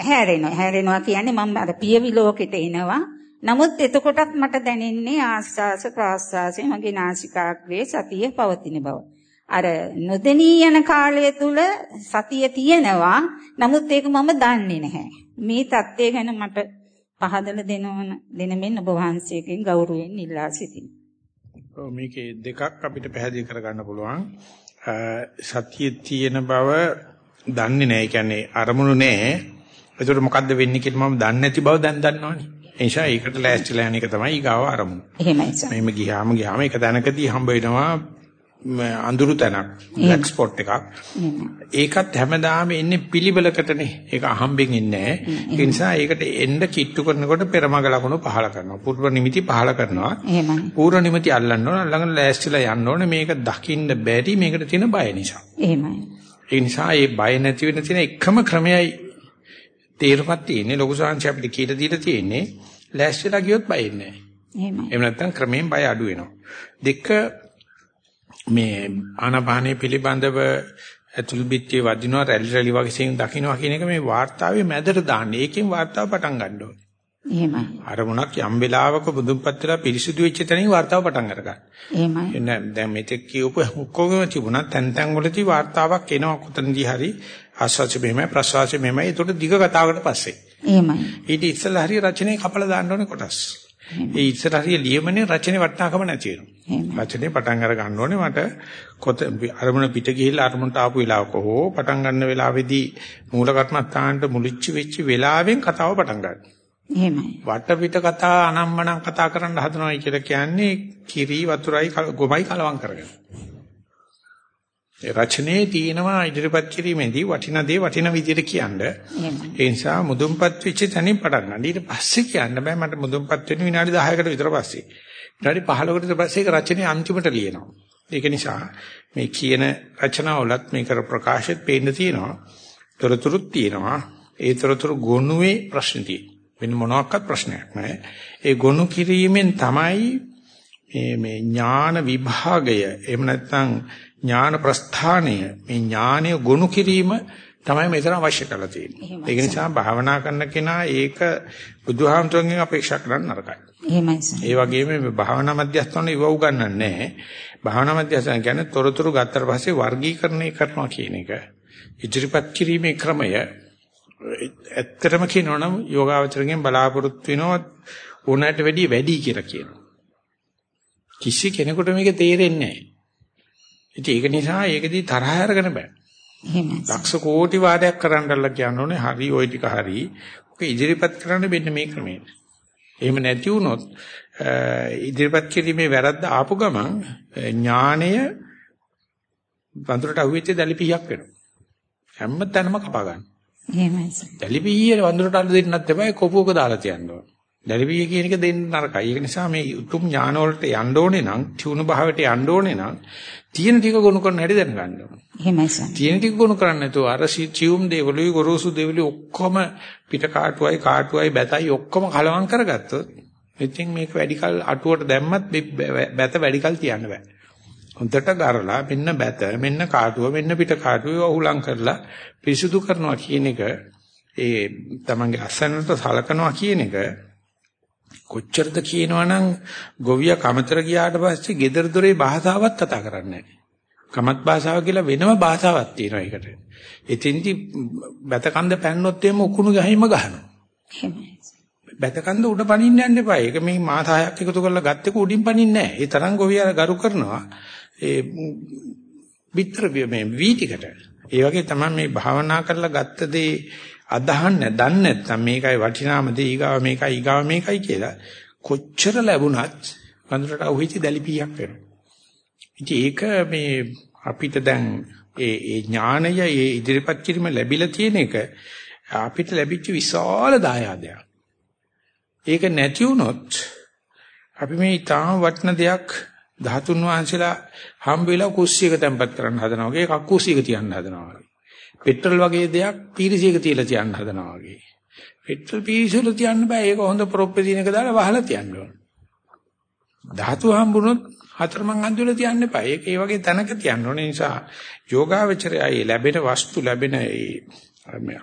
හැරෙනවා. හැරෙනවා කියන්නේ මම අර පියවි ලෝකෙට එනවා. නමුත් එතකොටත් මට දැනෙන්නේ ආස්වාස ප්‍රාස්වාසයේ මගේ නාසිකාග්‍රයේ සතිය පවතින බව. අර නොදෙනී යන කාලය තුල සතිය තියෙනවා. නමුත් ඒක මම දන්නේ නැහැ. මේ தත්ත්වය ගැන මට පහදලා දෙනවන දෙන මෙන්න ඔබ වහන්සේගෙන් ගෞරවයෙන් ඉල්ලා සිටිනවා. ඔව් මේකේ දෙකක් අපිට පැහැදිලි කරගන්න පුළුවන්. සතිය තියෙන බව දන්නේ නැහැ. කියන්නේ අරමුණු නැහැ. ඒකට මොකද්ද වෙන්නේ කියලා මම දන්නේ නැති බව දැන් දන්නවනේ. ඒ නිසා ඒකට ලෑස්තිලා යන එක තමයි ඊගාව අරමුණ. එහෙමයි සර්. මෙහෙම ගියාම ගියාම එක තැනකදී හම්බ වෙනවා අඳුරු තැනක් බ්ලැක් ස්පොට් එකක්. ඒකත් හැමදාම එන්නේ පිළිවෙලකටනේ. ඒක අහම්බෙන් එන්නේ නැහැ. ඒ නිසා ඒකට එන්න කිට්ටු කරනකොට පෙරමග ලකුණු පහල කරනවා. පූර්ව නිමිති පහල කරනවා. එහෙමයි. පූර්ව නිමිති අල්ලන්න ඕන. ළඟ ලෑස්තිලා යන්න ඕනේ. මේක දකින්න බැරි මේකට තියෙන බය නිසා. එහෙමයි. ඒ නිසා මේ බය නැති වෙන තියෙන එකම ක්‍රමයයි තේරුමක් තියෙන්නේ ලොකු සංහස අපිට කියලා දීලා තියෙන්නේ ලෑස්තිලා ගියොත් බය නැහැ. එහෙමයි. එහෙම නැත්නම් ක්‍රමයෙන් බය අඩු වෙනවා. දෙක මේ ආනාපානයේ පිළිබඳව ඇතුළු පිටියේ වදිනවා රැලි රැලි වගේ සෙයින් දකින්නවා කියන එක මේ වார்த்தාවේ මැදට දාන්න. ඒකෙන් වார்த்தාව පටන් ගන්න ඕනේ. එහෙමයි. අරමුණක් යම් වෙලාවක බුදුන්පත් වෙලා පිරිසිදු වෙච්ච තැනින් වார்த்தාව පටන් අරගන්න. එහෙමයි. එහෙනම් දැන් මෙතෙක් කියවපු ඔක්කොම තිබුණා තැන් තැන් වලදී වார்த்தාවක් එනවා කොතනදී හරි ආස්වාසි මෙහෙමයි ප්‍රසවාසි මෙහෙමයි. ඒකට දිග කතාවකට පස්සේ. එහෙමයි. ඊට ඉස්සෙල්ලා හරි රචනයේ කපලා දාන්න ඕනේ කොටස්. ඒ ඉස්සෙල්ලා හරිය ලියමනේ රචනයේ වටිනාකම නැති වෙනවා. රචනයේ පටන් අර ගන්න ඕනේ මට කොත අරමුණ පිට ගිහිල්ලා අරමුණට ආපු වෙලාවක හෝ පටන් ගන්න වෙලාවේදී මූල කර්මස්ථානට මුලිච්ච වෙච්ච වෙලාවෙන් කතාව පටන් ගන්න. එහෙමයි. වටපිට කතා අනම්මනම් කතා කරන්න හදනවයි කියලා කියන්නේ කිරි වතුරයි ගොමයි කලවම් කරගෙන. රචනයේ තියෙනවා ඉදිරිපත් කිරීමේදී වටින දේ වටින විදිහට කියන්න. ඒ නිසා මුදුන්පත් වෙච්ච තැනින් පටන් ගන්න. ඊට පස්සේ කියන්න බෑ මට මුදුන්පත් වෙන්න විනාඩි 10කට විතර පස්සේ. විනාඩි 15කට විතර පස්සේ ඒක රචනයේ අන්තිමට ලියනවා. ඒක නිසා මේ කියන රචනාවලත් මේක ප්‍රකාශෙත් පේන්න තියෙනවා. තොරතුරුත් තියෙනවා. ඒ තොරතුරු ගොනුවේ ප්‍රශ්න තියෙනවා. වෙන මොනවාක්වත් ප්‍රශ්නයක් නැහැ. ඒ ගොනු කිරීමෙන් තමයි මේ ඥාන විභාගය එහෙම නැත්නම් ඥාන ප්‍රස්ථානය මේ ඥානය ගොනු කිරීම තමයි මෙතන අවශ්‍ය කරලා තියෙන්නේ. ඒක නිසා භාවනා කරන කෙනා ඒක බුදුහාමුදුරන්ගෙන් අපේක්ෂා කරන්න නරකයි. එහෙමයි සර්. ඒ වගේම මේ භාවනා මධ්‍යස්ථාන ඉව උගන්වන්නේ නැහැ. භාවනා මධ්‍යස්ථාන කියන්නේ තොරතුරු ගත්තට පස්සේ වර්ගීකරණය කරනවා කියන එක. ඉදිරිපත් කිරීමේ ක්‍රමය ඇත්තටම කියනවනම් යෝගාවචරයෙන් බලාපොරොත්තු වෙනවා ඕනෑමට වැඩිය වැඩි කියලා කියනවා. කිසි කෙනෙකුට මේක තේරෙන්නේ නැහැ. ඒක නිසා ඒකදී තරහ අරගෙන බෑ. එහෙමයි. ලක්ෂ කෝටි වාරයක් කරන්නilla කියන්න හරි ওই ටික හරි. ඔක ඉදිරිපත් කරන්න මෙන්න මේ ක්‍රමයට. එහෙම නැති වුණොත් ඉදිරිපත් කිරීමේ වැරද්ද ආපු ගමන් ඥාණය වඳුරට අහුවෙච්ච දැලිපියක් වෙනවා. හැම තැනම කපා ගන්න. එහෙමයි සර්. දැලිපියේ වඳුරට අල්ල දෙන්නත් එපා කොපුවක දාලා තියන්න ඕන. දැලිපිය කියන එක දෙන්න නරකයි. ඒක නිසා මේ උතුම් ඥාන වලට යන්න ඕනේ නම්, ත්‍ුණු භාවයට යන්න ඕනේ නම් තියෙන ටික ගොනු කරන්න හැටි දැනගන්න ඕන. එහෙමයි සර්. තියෙන ටික ගොනු කරන්නේ නැතුව අර චියුම් දේවලුයි ගොරෝසු දේවලුයි ඔක්කොම පිට කාටුවයි කාටුවයි බැතයි ඔක්කොම කලවම් කරගත්තොත් ඉතින් මේක වැඩි කල අටුවට දැම්මත් බැත වැඩි කල තියන්න බෑ. හොඳට ගරලා මෙන්න බැත මෙන්න කාටුව මෙන්න පිට කාටුව උහුලං කරලා පිරිසුදු කරනවා කියන එක ඒ තමන්ගේ අසන්නට සලකනවා කියන එක කොච්චරද කියනවනම් ගොවියා කමතර ගියාට පස්සේ gedara dore භාෂාවක් කතා කරන්නේ නැහැ. කමත් භාෂාව කියලා වෙනම භාෂාවක් තියෙනවා ඒකට. එතෙන්දි බතකන්ද පැන්නොත් එම උකුණු ගහින්ම ගහනවා. එහෙමයි. බතකන්ද උඩ පනින්න යන්න එපා. ඒක මේ මාස 6ක් එකතු කරලා ගත්තක උඩින් පනින්නේ නැහැ. ඒ තරම් ගොවියා ගරු කරනවා. ඒ විතර මේ වී ටිකට. ඒ වගේ තමයි මේ භාවනා කරලා ගත්ත දේ අදහන්නේ දන්නේ නැත්නම් මේකයි වටිනාම දේ ඊගාව මේකයි ඊගාව මේකයි කියලා කොච්චර ලැබුණත් වඳුරට අහුවිච්ච දැලිපියක් වෙනවා. ඉතින් ඒක මේ අපිට දැන් ඒ ඒ ඥානය ඒ ඉදිරිපත් කිරීම ලැබිලා තියෙන එක අපිට ලැබිච්ච විශාල දායාදයක්. ඒක නැති වුණොත් අපි මේ ඊටාම වටින දෙයක් ධාතුන් වහන්සේලා හම්බ වෙලා කුස්සියක තැම්පත් කරන්න හදනවා වගේ කක්කුස්සියක තියන්න හදනවා වගේ. පෙට්‍රල් වගේ දෙයක් පීරිසියක තියලා තියන්න හදනවා වගේ. පෙට්‍රල් පීරිසියල තියන්න බෑ. ඒක හොඳ ප්‍රොප්පේ දින එක දාලා වහලා තියන්න ඕන. ධාතු හම්බුනොත් හතරමං අන්දුල තියන්න එපා. ඒක ඒ වගේ තැනක තියන්න ඕන නිසා යෝගාවචරයයි ලැබෙන වස්තු ලැබෙන ඒ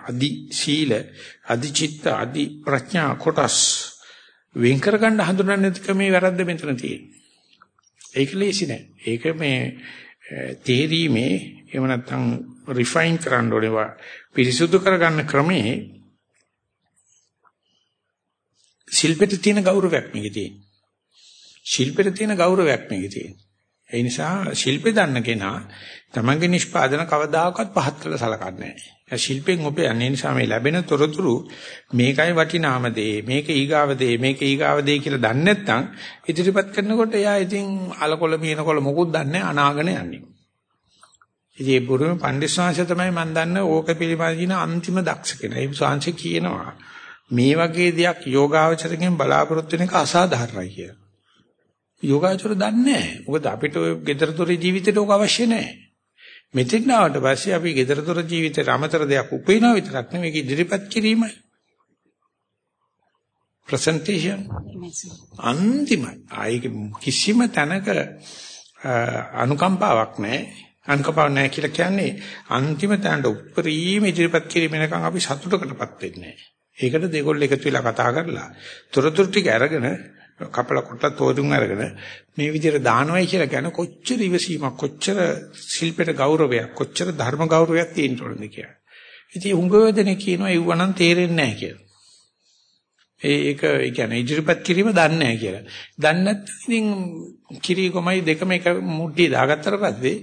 අදි සීල, අදි චිත්ත, අදි ප්‍රඥා කොටස් වෙන් කර ගන්න හඳුනන්නේ නැතික මේ වැරද්ද මෙතන තියෙන්නේ. ඒක ලේසි නෑ. ඒක මේ Eh, තේරීමේ එහෙම නැත්නම් රිෆයින් කරන්න ඕනේ පිරිසුදු කරගන්න ක්‍රමේ ශිල්පෙට තියෙන ගෞරවයක් මේකේ තියෙන. ශිල්පෙට තියෙන ගෞරවයක් මේකේ තියෙන. ඒ නිසා ශිල්පේ දන්න කෙනා තමන්ගේ නිෂ්පාදන කවදාකවත් පහත් කළ සලකන්නේ නැහැ. ඒ ශිල්පෙන් ඔබේ අනේ නිසා මේ ලැබෙන තොරතුරු මේකයි වටිනාම දේ, මේක ඊගාව දේ, මේක ඊගාව දේ කියලා දන්නේ නැත්නම් ඉදිරිපත් කරනකොට එයා ඉතින් අලකොල මිනකොල මොකුත් දන්නේ අනාගන යන්නේ. ඉතින් ඒ බුරුම පඬිස්සංශ තමයි මම දන්නේ ඕක පිළිබඳින අන්තිම දක්ෂ කෙනා. ඒ ශාංශ කියනවා මේ වගේ දෙයක් යෝගාවචරයෙන් බලාපොරොත්තු වෙන එක අසාධාරණයි කියලා. යෝගාචර දන්නේ නැහැ. මොකද අපිට ඔය gedara dore ජීවිතේට ඕක අවශ්‍ය නැහැ. මෙතෙන් ආවට පස්සේ අපි gedara dore ජීවිතේට අමතර දෙයක් උපේනවා විතරක් නෙවෙයි ඒක ඉදිරිපත් කිරීමයි. ප්‍රසන්ටේෂන් අන්තිමයි. ආයේ කිසිම තැනක අනුකම්පාවක් නැහැ. අනුකම්පාවක් නැහැ කියලා කියන්නේ අන්තිම තැනට උපරිම ඉදිරිපත් කිරීමෙන්කම් අපි සතුටකටපත් වෙන්නේ නැහැ. ඒකට දෙකොල්ල එකතු වෙලා කතා කරලා තොරතුරු ටික අරගෙන කපල කොට තෝරුම් අරගෙන මේ විදිහට දානවයි කියලා කියන කොච්චර ඉවසීමක් කොච්චර ශිල්පයට ගෞරවයක් කොච්චර ධර්ම ගෞරවයක් තියෙන්න ඕනද කියලා. ඉතින් උංගවදනේ කියනවා ඒවනම් තේරෙන්නේ නැහැ කියලා. ඒක ඒ කියන්නේ ඉදිරිපත් කිරීම දන්නේ නැහැ කියලා. දන්නේ නැත්නම් ඉතින් කිරි කොමයි දෙකම එක මුට්ටිය දාගත්තට පස්සේ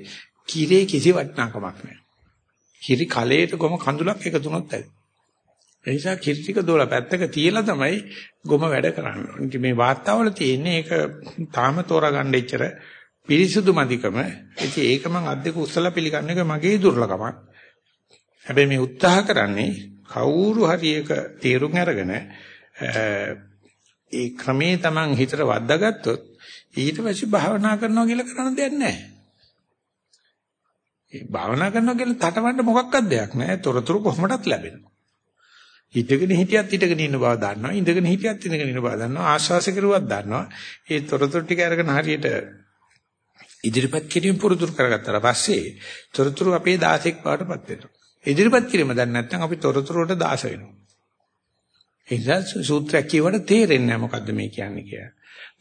කිරේ කිසි වටිනාකමක් නැහැ. කිරි කලයට ගොම කඳුලක් එකතු වුණොත් ඇති. ඒ නිසා කිරිටික දෝල පැත්තක තියලා තමයි ගොම වැඩ කරන්නේ. ඉතින් මේ වාතාවල තියෙන්නේ ඒක තාම තෝරාගන්න ඉච්චර පිරිසුදු මදිකම. ඉතින් ඒක මම අද්දක උස්සලා පිළිගන්න එක මගේ දුර්ලභමක්. හැබැයි මේ උත්සාහ කරන්නේ කවුරු හරි එක තීරුම් අරගෙන ඒ ක්‍රමේ Taman හිතට වද්දාගත්තොත් ඊට පස්සේ භාවනා කරනවා කියලා කරන්න දෙයක් නැහැ. ඒ භාවනා කරනවා කියලා තටවන්න මොකක්වත් දෙයක් නැහැ. තොරතුරු කොහොමදත් ලැබෙනවා. හිටගෙන හිටියත් හිටගෙන ඉන්න බව දන්නවා. ඉඳගෙන හිටියත් ඉඳගෙන ඉන්න බව දන්නවා. ආශ්වාස කරුවත් දන්නවා. ඒ තොරතුරු ටික අරගෙන හරියට ඉදිරිපත් කිරීම පුරුදු කරගත්තාට පස්සේ තොරතුරු අපේ 16ක් බවටපත් වෙනවා. ඉදිරිපත් කිරීම දැන් නැත්නම් අපි තොරතුරු වලට දාස වෙනවා. ඒ නිසා සූත්‍රයක් කියවට තේරෙන්නේ නැහැ මොකද්ද මේ කියන්නේ කියලා.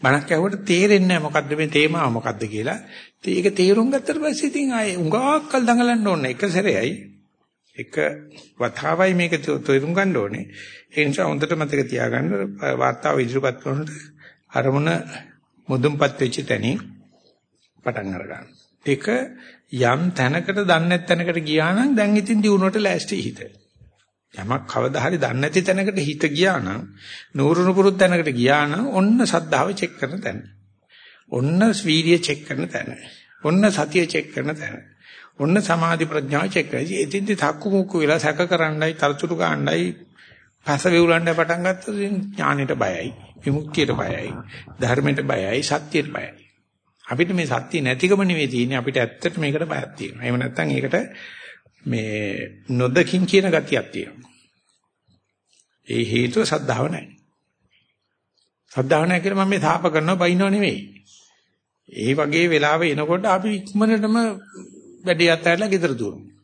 බණක් ඇහුවට තේරෙන්නේ නැහැ මොකද්ද මේ තේමාව මොකද්ද කියලා. ඒක තේරුම් ගත්තට පස්සේ ඉතින් ආයේ උඟාක්කල් දඟලන්න ඕනේ එක සැරේයි. එක වතාවයි මේක තේරුම් ගන්න ඕනේ. ඒ නිසා හොඳට මතක තියාගන්න වාර්තාව ඉදිරිපත් කරනකොට අරමුණ මුදුන්පත් වෙච්ච තැනින් පටන් අරගන්න. ඒක යම් තැනකට දන්නේ නැත් තැනකට ගියා නම් දැන් ඉතින් දිනුවට ලෑස්ති හිත. යමක් කවදා හරි දන්නේ නැති තැනකට හිත ගියා නම් නూరుණු පුරුත් තැනකට ගියා නම් ඔන්න සද්ධාව චෙක් කරන තැන. ඔන්න ස්වීරිය චෙක් කරන තැන. ඔන්න සතිය චෙක් කරන තැන. ඔන්න සමාධි ප්‍රඥාව චෙක් කරයි. එතින්දි තක්කු මුක්කු වෙලා සැක කරන්නයි තරතුරු ගන්නයි පස වේවුලන්න පටන් ගත්තොත් ඥානෙට බයයි. විමුක්තියට බයයි. ධර්මයට බයයි. සත්‍යයට බයයි. අපිට මේ සත්‍ය නැතිකම නෙවෙයි තියෙන්නේ අපිට ඇත්තට මේකට බයක් තියෙනවා. එහෙම නැත්නම් ඒකට මේ නොදකින් කියන ගතියක් තියෙනවා. ඒ හේතුව සද්ධාව නැහැ. සද්ධාව නැහැ කියලා මම මේ තාප කරනවා බයින්නව නෙවෙයි. ඒ වගේ වෙලාව එනකොට අපි ඉක්මනටම වැඩේ අතහැරලා ගෙදර දුවනවා.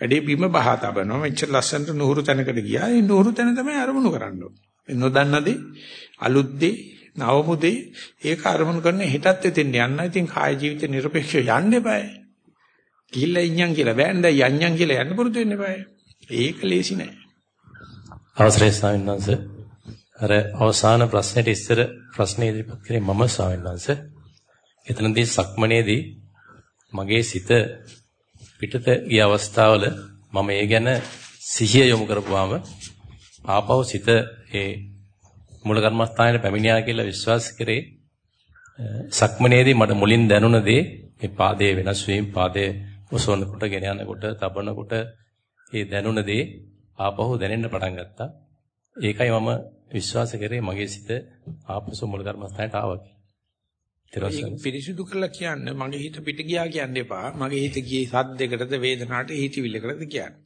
වැඩේ බිම බහා තබනවා. මෙච්චර ලස්සනට නూరు තැනකට ගියා. ඒ නూరు තැන තමයි අරමුණු කරන්න ඕනේ. නොදන්නදී අලුත්දී නවමුදී ඒක අරමුණු කරන හිතත් එතෙන් යන්න. ඉතින් කාය ජීවිත নিরপেক্ষව යන්න eBay. ගිහිල්ලා ඉන්නම් කියලා බෑනේ. දැන් යන්නම් කියලා යන්න පුරුදු වෙන්න eBay. ඒක ලේසි නෑ. අවසරයි ස්වාමීන් වහන්සේ. අර අවසාන ප්‍රශ්නෙට ඉස්සර ප්‍රශ්නේ ඉදිරිපත් කරේ මම ස්වාමීන් වහන්සේ. එතනදී සක්මනේදී මගේ සිත පිටත ගිය අවස්ථාවල මම ඒ ගැන සිහිය යොමු කරපුවාම ආපහු සිත ඒ මූල කර්මස්ථානයේ පැමිණියා කියලා විශ්වාස කරේ සක්මනේදී මට මුලින් දැනුණ දේ මේ පාදයේ වෙනස් වීම පාදයේ ඔසවනකොට ගෙන යනකොට තබනකොට ඒ දැනුණ දේ ආපහු දැනෙන්න පටන් ගත්තා. ඒකයි මම විශ්වාස කරේ මගේ සිත ආපසු මූල කර්මස්ථානට ආවා කියලා. පිරිසිදු කරලා කියන්නේ මගේ හිත පිට ගියා කියන්න එපා. මගේ හිත ගියේ සද්දයකටද වේදනාවට හිතවිල්ලකටද කියන්නේ.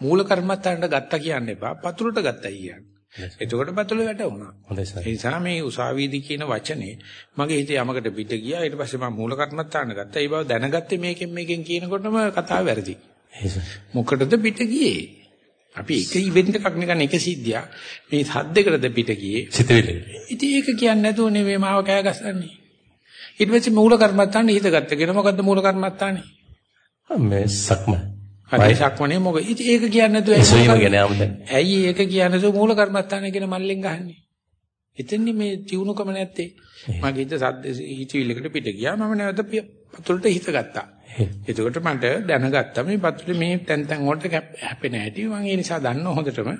මූල කර්මස්ථානට ගත්තා කියන්න එපා. පතුලට ගත්තයි කියන්නේ. එතකොට පතුල වැටුණා. හොඳයි සර්. ඒ නිසා මේ උසාවියේදී කියන වචනේ මගේ හිතේ යමකට පිට ගියා. ඊට පස්සේ මම මූල කර්මත්තාන ගත්තා. ඒ බව දැනගත්තේ මේකෙන් මේකෙන් කියනකොටම කතාව වැරදි. මොකටද පිට ගියේ? අපි එක ඉවෙන්ට් එකක් නිකන් එක සිද්ධියක්. මේ සද්දයකටද පිට ගියේ? සිතවිලි. ඉතින් ඒක කියන්නේ නැතුව නෙවෙයි මාව කෑ ගස්සන්නේ. ඊට පස්සේ මූල කර්මත්තාන හිත ගත්තගෙන මොකද්ද මූල කර්මත්තානේ? මේ සක්ම හරි ශක්මනේ මොකද? ඒක කියන්නේ නැතුව? ඇයි ඒක කියන්නේ නැතුව මූල කර්මස්ථානය කියන මල්ලෙන් ගහන්නේ? එතෙන්නේ මේ තියුණුකම නැත්තේ. මගේ හිත සද්ද හිතවිල්ලකට පිට ගියා. මම නැවත පතුලට හිත ගත්තා. එතකොට මට දැනගත්තා මේ පතුලේ මේ තැන් තැන් වලට හැපෙන හැටි. මම ඒ නිසා දන්න හොඳටම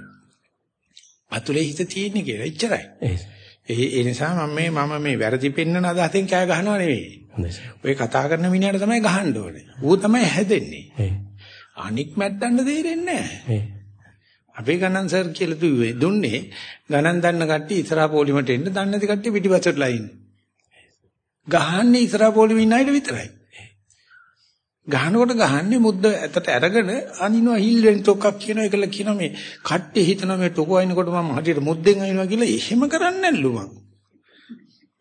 පතුලේ හිත තියෙන්නේ කියලා. එච්චරයි. ඒ නිසා මම මේ මම මේ වැරදි පෙන්නන අදහසෙන් කෑ ගහනව නෙවෙයි. ඔය කතා කරන මිනිහට තමයි ගහන්න ඕනේ. ඌ තමයි හැදෙන්නේ. අනික් මැද්දන්න තේරෙන්නේ නැහැ. අපේ ගණන් සර් කියලා දුවේ දුන්නේ ගණන් දන්න කට්ටිය ඉස්සරහා පොලිමට එන්න දන්නේ නැති කට්ටිය පිටිපස්සටලා ඉන්නේ. ගහන්නේ ඉස්සරහා පොලිමේ ඉන්න අයට විතරයි. ගහනකොට ගහන්නේ මුද්ද ඇතට අරගෙන අනිනවා හිල් වෙන තොක්කක් කියන එකල කියන මේ කට්ටිය හිතනවා මේ ටොකෝ අයින්කොට මම හදියට මුද්දෙන් අයින්නවා කියලා එහෙම කරන්නේ නැල්ලු මං.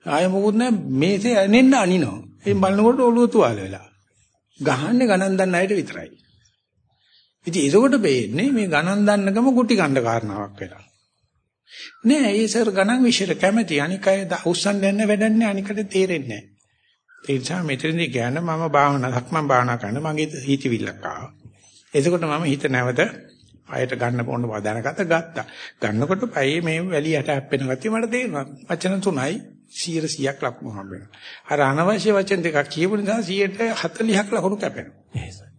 ආයෙ මොකුත් නැහැ මේසේ ඇනෙන්න අනිනවා. එයින් බලනකොට ඔළුව තුවාල වෙලා. ගහන්නේ ගණන් දන්න අයට විතරයි. ඉතින් ඒකකොට බේන්නේ මේ ගණන් දන්නකම කුටි ගන්න කාරණාවක් වෙලා. නෑ ඒ සර් ගණන් විශ්යට කැමති අනික අය උස්සන් දෙන්න වැඩන්නේ අනිකට තේරෙන්නේ නෑ. ඒ නිසා මෙතනදී කියන මම භාවනා සක්මන් භාවනා කරන මගේ හිතවිල්ලක් ආවා. එතකොට මම හිත නැවත අයට ගන්න පොන්න දැනගත්ත ගත්තා. ගන්නකොට පයේ මේ වැලියට හැප්පෙන ගතිය මට තේරෙනවා. වචන තුනයි 100ක් ලකුණු හම්බ වෙනවා. අර අනවශ්‍ය වචන දෙකක් කියපු නිසා 140ක් ලකුණු කැපෙනවා.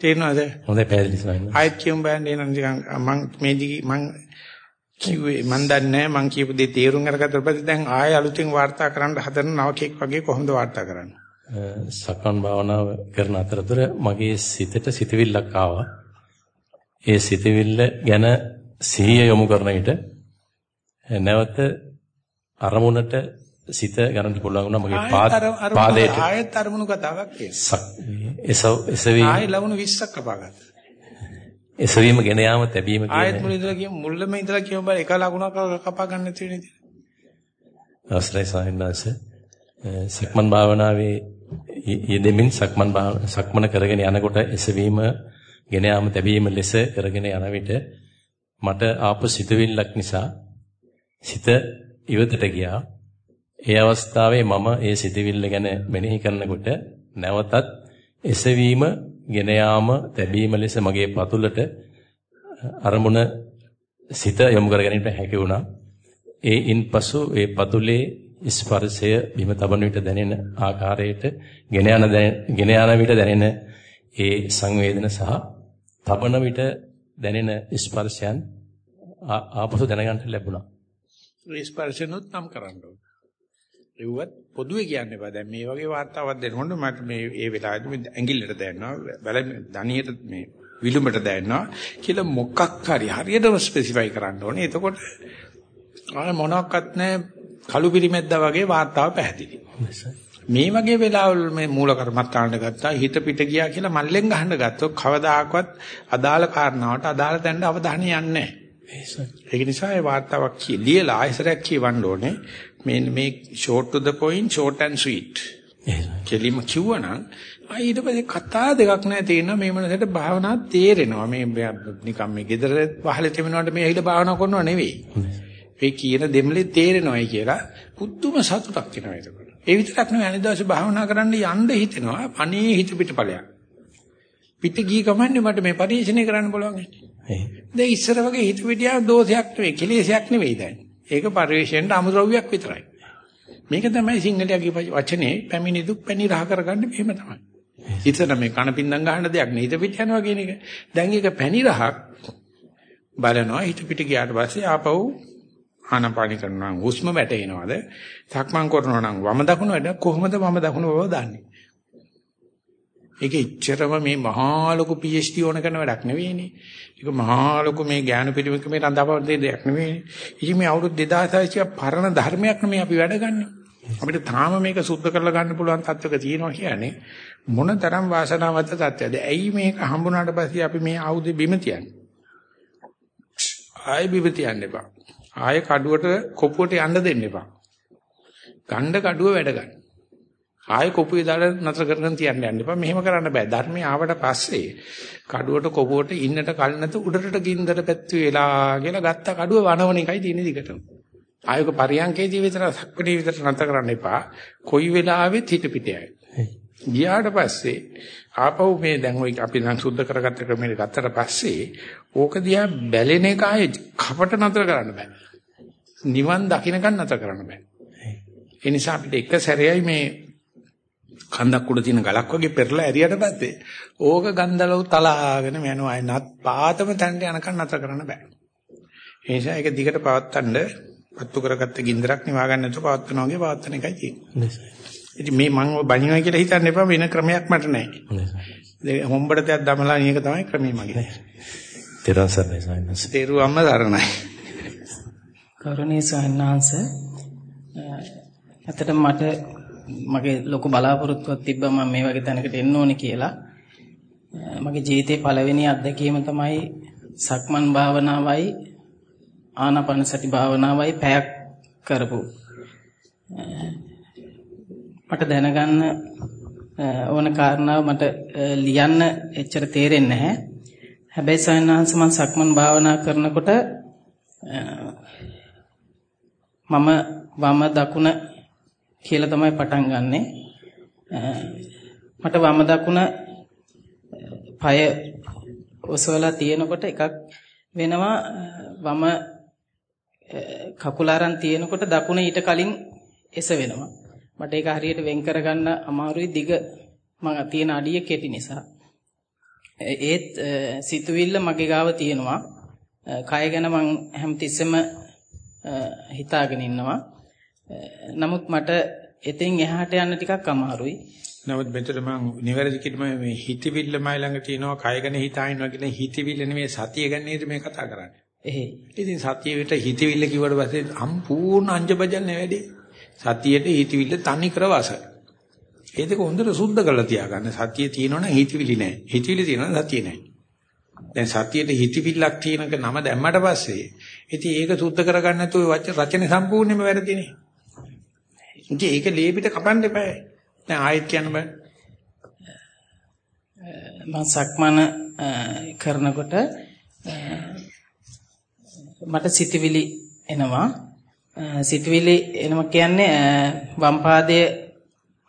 තේරෙනවද? හොඳයි පැහැදිලි ස්වාමීන් වහන්සේ. ආයෙත් කියමු බෑනේ නිකන් මං මේ දි මං කිව්වේ මන් දන්නේ මං කියපු දේ තේරුම් අරගත්ත පස්සේ දැන් ආයෙ අලුතෙන් වාර්තා කරන්න හදන නවකෙක් වගේ කොහොමද වාර්තා කරන්නේ? සක්මන් භාවනාව කරන අතරතුර මගේ සිතට සිතවිල්ලක් ආවා. ඒ සිතවිල්ල ගැන සිහිය යොමු කරන විට නැවත අරමුණට සිත ගන්න පුළුවන් වුණා මගේ පාදයට ආයෙත් අරමුණු කතාවක් තියෙනවා. එසව එසවීම ආයෙ ලවුණු 20ක් කපාගත්තා. එසවීම ගෙන යාම තැබීම ආයෙත් මුල ඉඳලා කියමු මුල්ලම ඉඳලා කියමු බල එක ලකුණක් කපා ගන්න නැති වෙන්නේ. අවසරයි සාහිණාස සක්මන් භාවනාවේ යෙදෙමින් සක්මන් සක්මන කරගෙන යනකොට එසවීම ගෙන යාම තැබීම ලෙස කරගෙන යන විට මට ආපු සිතුවිල්ලක් නිසා සිත ඉවතට ගියා. ඒ අවස්ථාවේ මම ඒ සිතුවිල්ල ගැන මෙනෙහි කරනකොට නැවතත් එසවීම ගෙන යාම තැබීම ලෙස මගේ පතුලට අරමුණ සිත යොමු කර ගැනීමට හැකි වුණා. ඒ ඉන්පසු ඒ පතුලේ ස්පර්ශය බිම තබන විට දැනෙන ආකාරයට ගෙන යන ගෙන යන විට දැනෙන ඒ සංවේදන සහ තබන විට දැනෙන ස්පර්ශයන් ආපසු දැනගන්න ලැබුණා. ඒ ස්පර්ශනොත් නම් කරන්න ඕනේ. ඒවත් පොදුවේ කියන්න එපා. දැන් මේ වගේ වார்த்தාවක් දෙනකොට මට මේ ඒ වෙලාවේදී ඇඟිල්ලට දැනනවා, බැල දණියට මේ විලුඹට දැනනවා කියලා මොකක් හරි හරියටම ස්පෙસિෆයි කරන්න ඕනේ. එතකොට ආ මොනක්වත් නැහැ කළු පිරිමැද්දා වගේ වார்த்தාව පැහැදිලි. මේ වගේ වෙලාවල් මේ මූල කර්මත්තාන්න ගත්තා හිත පිට ගියා කියලා මල්ලෙන් ගහන්න ගත්තොත් කවදාකවත් අදාළ කාරණාවට අදාළ තැනට අවධානය යන්නේ නැහැ. ඒක නිසා ඒ වார்த்தාවක් ලියලා ආයෙසරයක් කියවන්න ඕනේ. මේ මේ short to the point, short and sweet. කෙලිම කිව්වනම් ආයි ඊට පස්සේ කතා දෙකක් නැහැ තේරෙනවා මේ මනසට භාවනා තේරෙනවා. මේ නිකම් මේ gedara පහල තෙමනවට මේ ඇහිලා භාවනා කරනව නෙවෙයි. මේ කියන දෙමලේ තේරෙනවයි කියලා පුදුම සතුටක් එනවා ඒක. ඒ විතරක් නෙවෙයි අනිද්දාසේ භාවනා කරන්න යන්න හිතෙනවා. අනේ හිත පිටපලයක්. පිට ගිය ගමන්නේ මට මේ පරිශීණය කරන්න බලවන්නේ. දැන් ඉස්සර වගේ හිත පිටියා දෝෂයක් නෙවෙයි, කෙලෙසයක් නෙවෙයි දැන්. ඒක පරිශ්‍රණයට අමුද්‍රව්‍යයක් විතරයි. මේක තමයි සිංහලයේ වචනේ පැමිණි දුක් පැණි රහ කරගන්න මෙහෙම තමයි. ඉතන මේ කන පින්නම් ගහන දෙයක් නේ හිත පිට යනවා කියන එක. දැන් ඒක පැණි රහක් බලනවා හිත පිට ගියාට පස්සේ ආපහු ආනපානි කරනවා නම් හුස්ම වැටෙනවද? සක්මන් කරනවා නම් වම දකුණ වැඩ කොහොමද වම දකුණ බව දන්නේ? ඒක ඉච්චරම මේ මහා ලොකු PhD ඕන කරන වැඩක් නෙවෙයිනේ. ඒක මහා ලොකු මේ ඥාන පිරිමක මේ රඳාපවන දෙයක් නෙවෙයිනේ. ඉතින් මේ අවුරුදු 2600 පරණ ධර්මයක් නෙමේ අපි වැඩ ගන්නෙ. අපිට තාම මේක සුද්ධ කරලා ගන්න පුළුවන් තත්වක තියෙනවා කියන්නේ මොන තරම් වාසනාවන්ත තත්ත්වයක්ද? ඇයි මේක හම්බුනාට පස්සේ අපි මේ ආයුධ බිම තියන්නේ? ආයෙ බිම තියන්න එපා. ආයෙ කඩුවට කොපුවට යන්න දෙන්න එපා. ගණ්ඩ කඩුව වැඩ ගන්න. ආයෙ කොපුවේ දාලා නතර කරගෙන තියන්න යන්න එපා. මෙහෙම කරන්න බෑ. ධර්මයේ ආවට පස්සේ කඩුවට කොපුවට ඉන්නට කල නැතු උඩරට ගින්දර පැත්තු වෙලා කියලා ගත්ත කඩුව වනවන එකයි තියෙන්නේ දිගටම. ආයක පරියන්කේදී විතර සක්පටි විතර නතර කරන්න එපා. කොයි වෙලාවෙත් හිත පිටයයි. ගියාට පස්සේ ආපහු මේ දැන් ඔය අපි නම් සුද්ධ කරගත්ත ක්‍රමයට ගත්තට පස්සේ ඕක දිහා බැලෙන එක ආයේ කපට නතර කරන්න බෑ. නිවන් දකින්නකන් නතර කරන්න බෑ. ඒ නිසා අපිට එක සැරේයි මේ කන්දක් උඩ තියෙන ගලක් වගේ පෙරලා ඇරියට පස්සේ ඕක ගන්දලව තලාගෙන යනවා නත් පාතම තැනට යනකන් නතර කරන්න බෑ. ඒ නිසා ඒක දිගට පවත්තන්න පත්තු කරගත්ත ගින්දරක් නිවා ගන්න නැතුව පවත්වනවා වගේ පවත්තන එකයි තියෙන්නේ. ඉතින් මේ මම බණිනවා කියලා හිතන්න එපා වෙන ක්‍රමයක් මට නැහැ. හොම්බට දෙයක් දමලා නියක තමයි ක්‍රමය මගේ. තෙරුවන් සරණයි සායනස. තෙරුවම්ම සරණයි. කරුණී සායනස අතට මට මගේ ලොකු බලාපොරොත්තුවක් තිබ්බා මම මේ වගේ තැනකට එන්න ඕනේ කියලා. මගේ ජීවිතේ පළවෙනි අත්දැකීම තමයි සක්මන් භාවනාවයි ආනාපාන සති භාවනාවයි පැයක් කරපු. මට දැනගන්න ඕන කාරණාව මට ලියන්න එච්චර තේරෙන්නේ නැහැ. හැබැයි සයන්හන්ස මම සක්මන් භාවනා කරනකොට මම වම දකුණ කියලා තමයි පටන් ගන්නෙ. මට වම දකුණ পায় ඔසවලා තියෙනකොට එකක් වෙනවා වම කකුල අරන් තියෙනකොට දකුණ ඊට කලින් එස වෙනවා. මට ඒක හරියට වෙන් කරගන්න අමාරුයි දිග මම තියෙන අඩිය කෙටි නිසා. ඒත් සිතුවිල්ල මගේ ගාව තියෙනවා. කය ගැන මං හැමතිස්සෙම හිතාගෙන ඉන්නවා. නමුත් මට එතෙන් එහාට යන්න ටිකක් අමාරුයි. නමුත් මෙතන මම නිවැරදි කිරීම මේ හිතවිල්ල මයි ළඟ තියෙනවා කය ගැන හිතා ඉන්නවා කියන හිතවිල්ල නෙමෙයි සතිය ගැන නේද මේ කතා කරන්නේ. එහෙයි. ඉතින් සතියෙට හිතවිල්ල කිව්වට පස්සේ සම්පූර්ණ අංජබජල් නෙවෙයි. සතියෙට හිතවිල්ල තනි කර වාස. ඒ දෙක හොඳට සුද්ධ කරලා තියාගන්න. සතිය තියෙනවනම් හිතවිලි නැහැ. හිතවිලි තියෙනවනම් සතිය නැහැ. දැන් සතියට හිතවිල්ලක් තියෙනක නම දැම්මට පස්සේ ඉතින් ඒක සුද්ධ කරගන්න නැතුව රචනේ සම්පූර්ණයෙන්ම වැරදිනේ. ඉතින් ඒක ලේපිට කපන්න එපා. දැන් ආයෙත් කියන්න බෑ. මම සක්මන කරනකොට මට සිතවිලි එනවා. සිතවිලි එනවා කියන්නේ වම් පාදයේ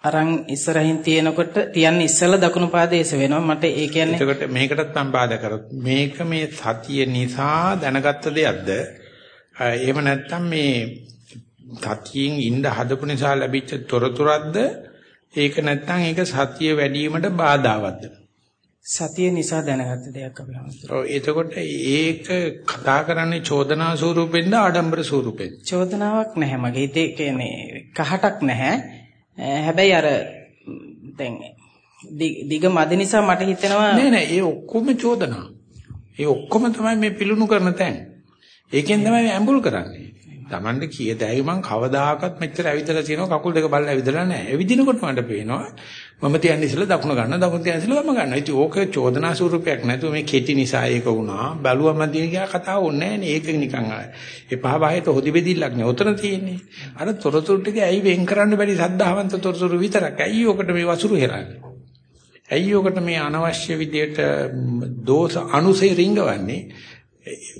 අරන් ඉස්සරහින් තියෙනකොට තියන්නේ ඉස්සලා දකුණු පාදයේ එස වෙනවා. මට ඒ කියන්නේ එතකොට මේකටත් මම බාධා කරොත් මේක මේ සතිය නිසා දැනගත්ත දෙයක්ද? එහෙම නැත්නම් මේ සතියෙන් ඉඳ හදපු නිසා ලැබිච්ච තොරතුරක්ද? ඒක නැත්නම් ඒක සතිය වැඩි වීමට බාධාවත්ද? සතිය නිසා දැනගත්ත දෙයක් අපි හඳුනනවා. ඔව් එතකොට ඒක කතා කරන්නේ චෝදනා ස්වරූපෙන්ද ආඩම්බර ස්වරූපෙන්ද? චෝදනාවක් නැහැ මගේ හිතේ කියන්නේ කහටක් නැහැ. හැබැයි අර දැන් දිග මද නිසා මට හිතෙනවා නෑ නෑ ඒ ඔක්කොම චෝදනා. ඒ ඔක්කොම තමයි මේ පිලුණු කරන තැන්. ඒකෙන් තමයි ඇඹුල් කරන්නේ. Tamande කීයදයි මං කවදාකවත් මෙච්චර ඇවිදලා තියෙනවා කකුල් දෙක බලලා ඇවිදලා නැහැ. ඇවිදිනකොට මට පේනවා මම තියන්නේ ඉස්සෙල්ලා දකුණ ගන්න දකුණ තියන්නේ ඉස්සෙල්ලා වම ගන්න. ඉතින් ඕක චෝදනා ස්වරූපයක් නැතුව මේ කෙටි නිසා ඒක වුණා. බැලුවම දින ගියා කතාව ඕනේ නැහැ නේ. ඒක නිකන් එපා බාහිරට හොදි බෙදිල්ලක් නේ. උතන තියෙන්නේ. අර තොරතුරු ටික ඇයි වෙන් කරන්න බැරි සද්ධාවන්ත තොරතුරු විතරක්. ඇයි ඔකට මේ වසුරු හෙරන්නේ? ඇයි ඔකට මේ අනවශ්‍ය විදියට දෝෂ අනුසේ රිංගවන්නේ?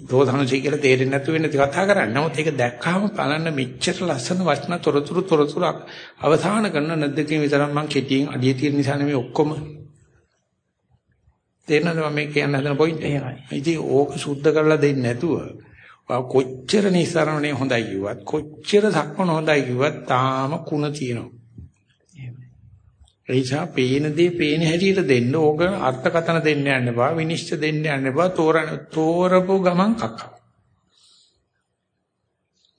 දෝධනසී කියලා තේරෙන්නේ නැතු වෙන කතා කරන්නේ. නමුත් ඒක දැක්කම බලන්න මෙච්චර ලස්සන වචන තොරතුරු තොරතුරු අවසාන කරන නැද්දකින් විතරක් මම කෙටියෙන් අඩිය තියෙන නිසා නෙමෙයි ඔක්කොම. තේරෙනවද මම මේ කියන්න හදන පොයින්ට් එක? ඉතින් ඕක සුද්ධ කරලා දෙන්නේ නැතුව කොච්චර නිස්සාරණේ හොඳයි කිව්වත් කොච්චර සක්මන හොඳයි කිව්වත් තාම කුණ තියෙනවා. එයිසා පේන දේ පේන හැටියට දෙන්න. ඕක අර්ථකතන දෙන්න යන්න එපා විනිශ්චය දෙන්න යන්න එපා තෝරන තෝරපු ගමන් කක්ක.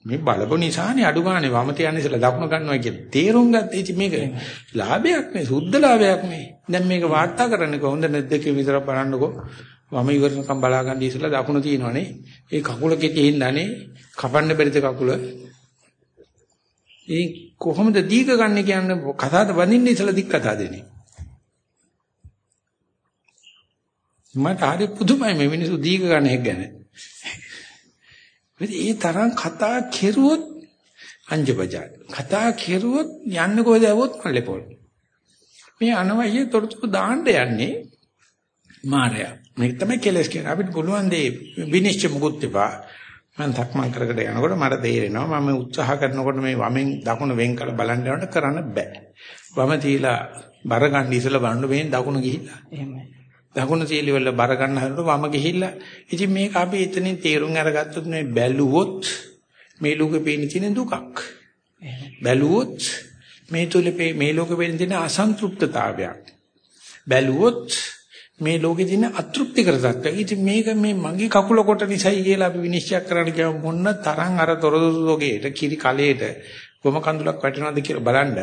මේ බලපු නිසානේ අඩු ගානේ. වම තියන්නේ ඉතලා දකුණ ගන්නවා කියලා තේරුම් ගත්ත. ඉතින් මේක ලාභයක් නේ සුද්ධ ලාභයක් නේ. දැන් මේක වාර්තා කරන්නේ කොහොමද නැද්ද කියලා විතර බලන්නකෝ. වම ඉවරනකම් බලා ගන්න ඉස්සලා දකුණ තියෙනවනේ. ඒ කකුල කෙටි හින්දානේ කපන්න බැරිද කකුල? ඒ කොහොමද දීක ගන්න කියන්නේ කතාවද වඳින්න ඉතලා දික් කතා දෙන්නේ. මට හරි පුදුමයි මේ මිනිස්සු දීක ගන්න එක ගැන. ඒ තරම් කතා කෙරුවොත් අංජබජා. කතා කෙරුවොත් යන්න කොහෙද આવොත් මල්ලේපොල්. මේ අනවහිය තොරතුරු දාන්න යන්නේ මායя. මේක තමයි කෙලස් කියන්නේ. අපිට පුළුවන් දේ විනිශ්චය මුකුත් තිබා. මම තක්මන් කරකට යනකොට මට තේරෙනවා මම උත්සාහ කරනකොට මේ වමෙන් දකුණ වෙන් කළ බලන්න යනකොට කරන්න බෑ. වම තියලා බර ගන්න ඉස්සලා බලන්න මේ දකුණ ගිහිල්ලා. එහෙමයි. දකුණ තියලි වල බර ගන්න හදනකොට වම ගිහිල්ලා. ඉතින් මේක අපි එතනින් තේරුම් අරගත්තොත් මේ බැලුවොත් මේ ලෝකේ පේන තියෙන දුකක්. බැලුවොත් මේ තුලේ මේ ලෝකේ පේන තියෙන අසන්තෘප්තතාවයක්. බැලුවොත් මේ ලෝකේ තියෙන අතෘප්තිකර තත්ත්වය. ඉතින් මේක මේ මගේ කකුල කොට නිසයි කියලා අපි විනිශ්චය කරන්න ගියාම මොන්න තරම් අර තොරතුරු ලෝකේට කිරි කලයට ගොම කඳුලක් වැටෙනවද කියලා බලන්න.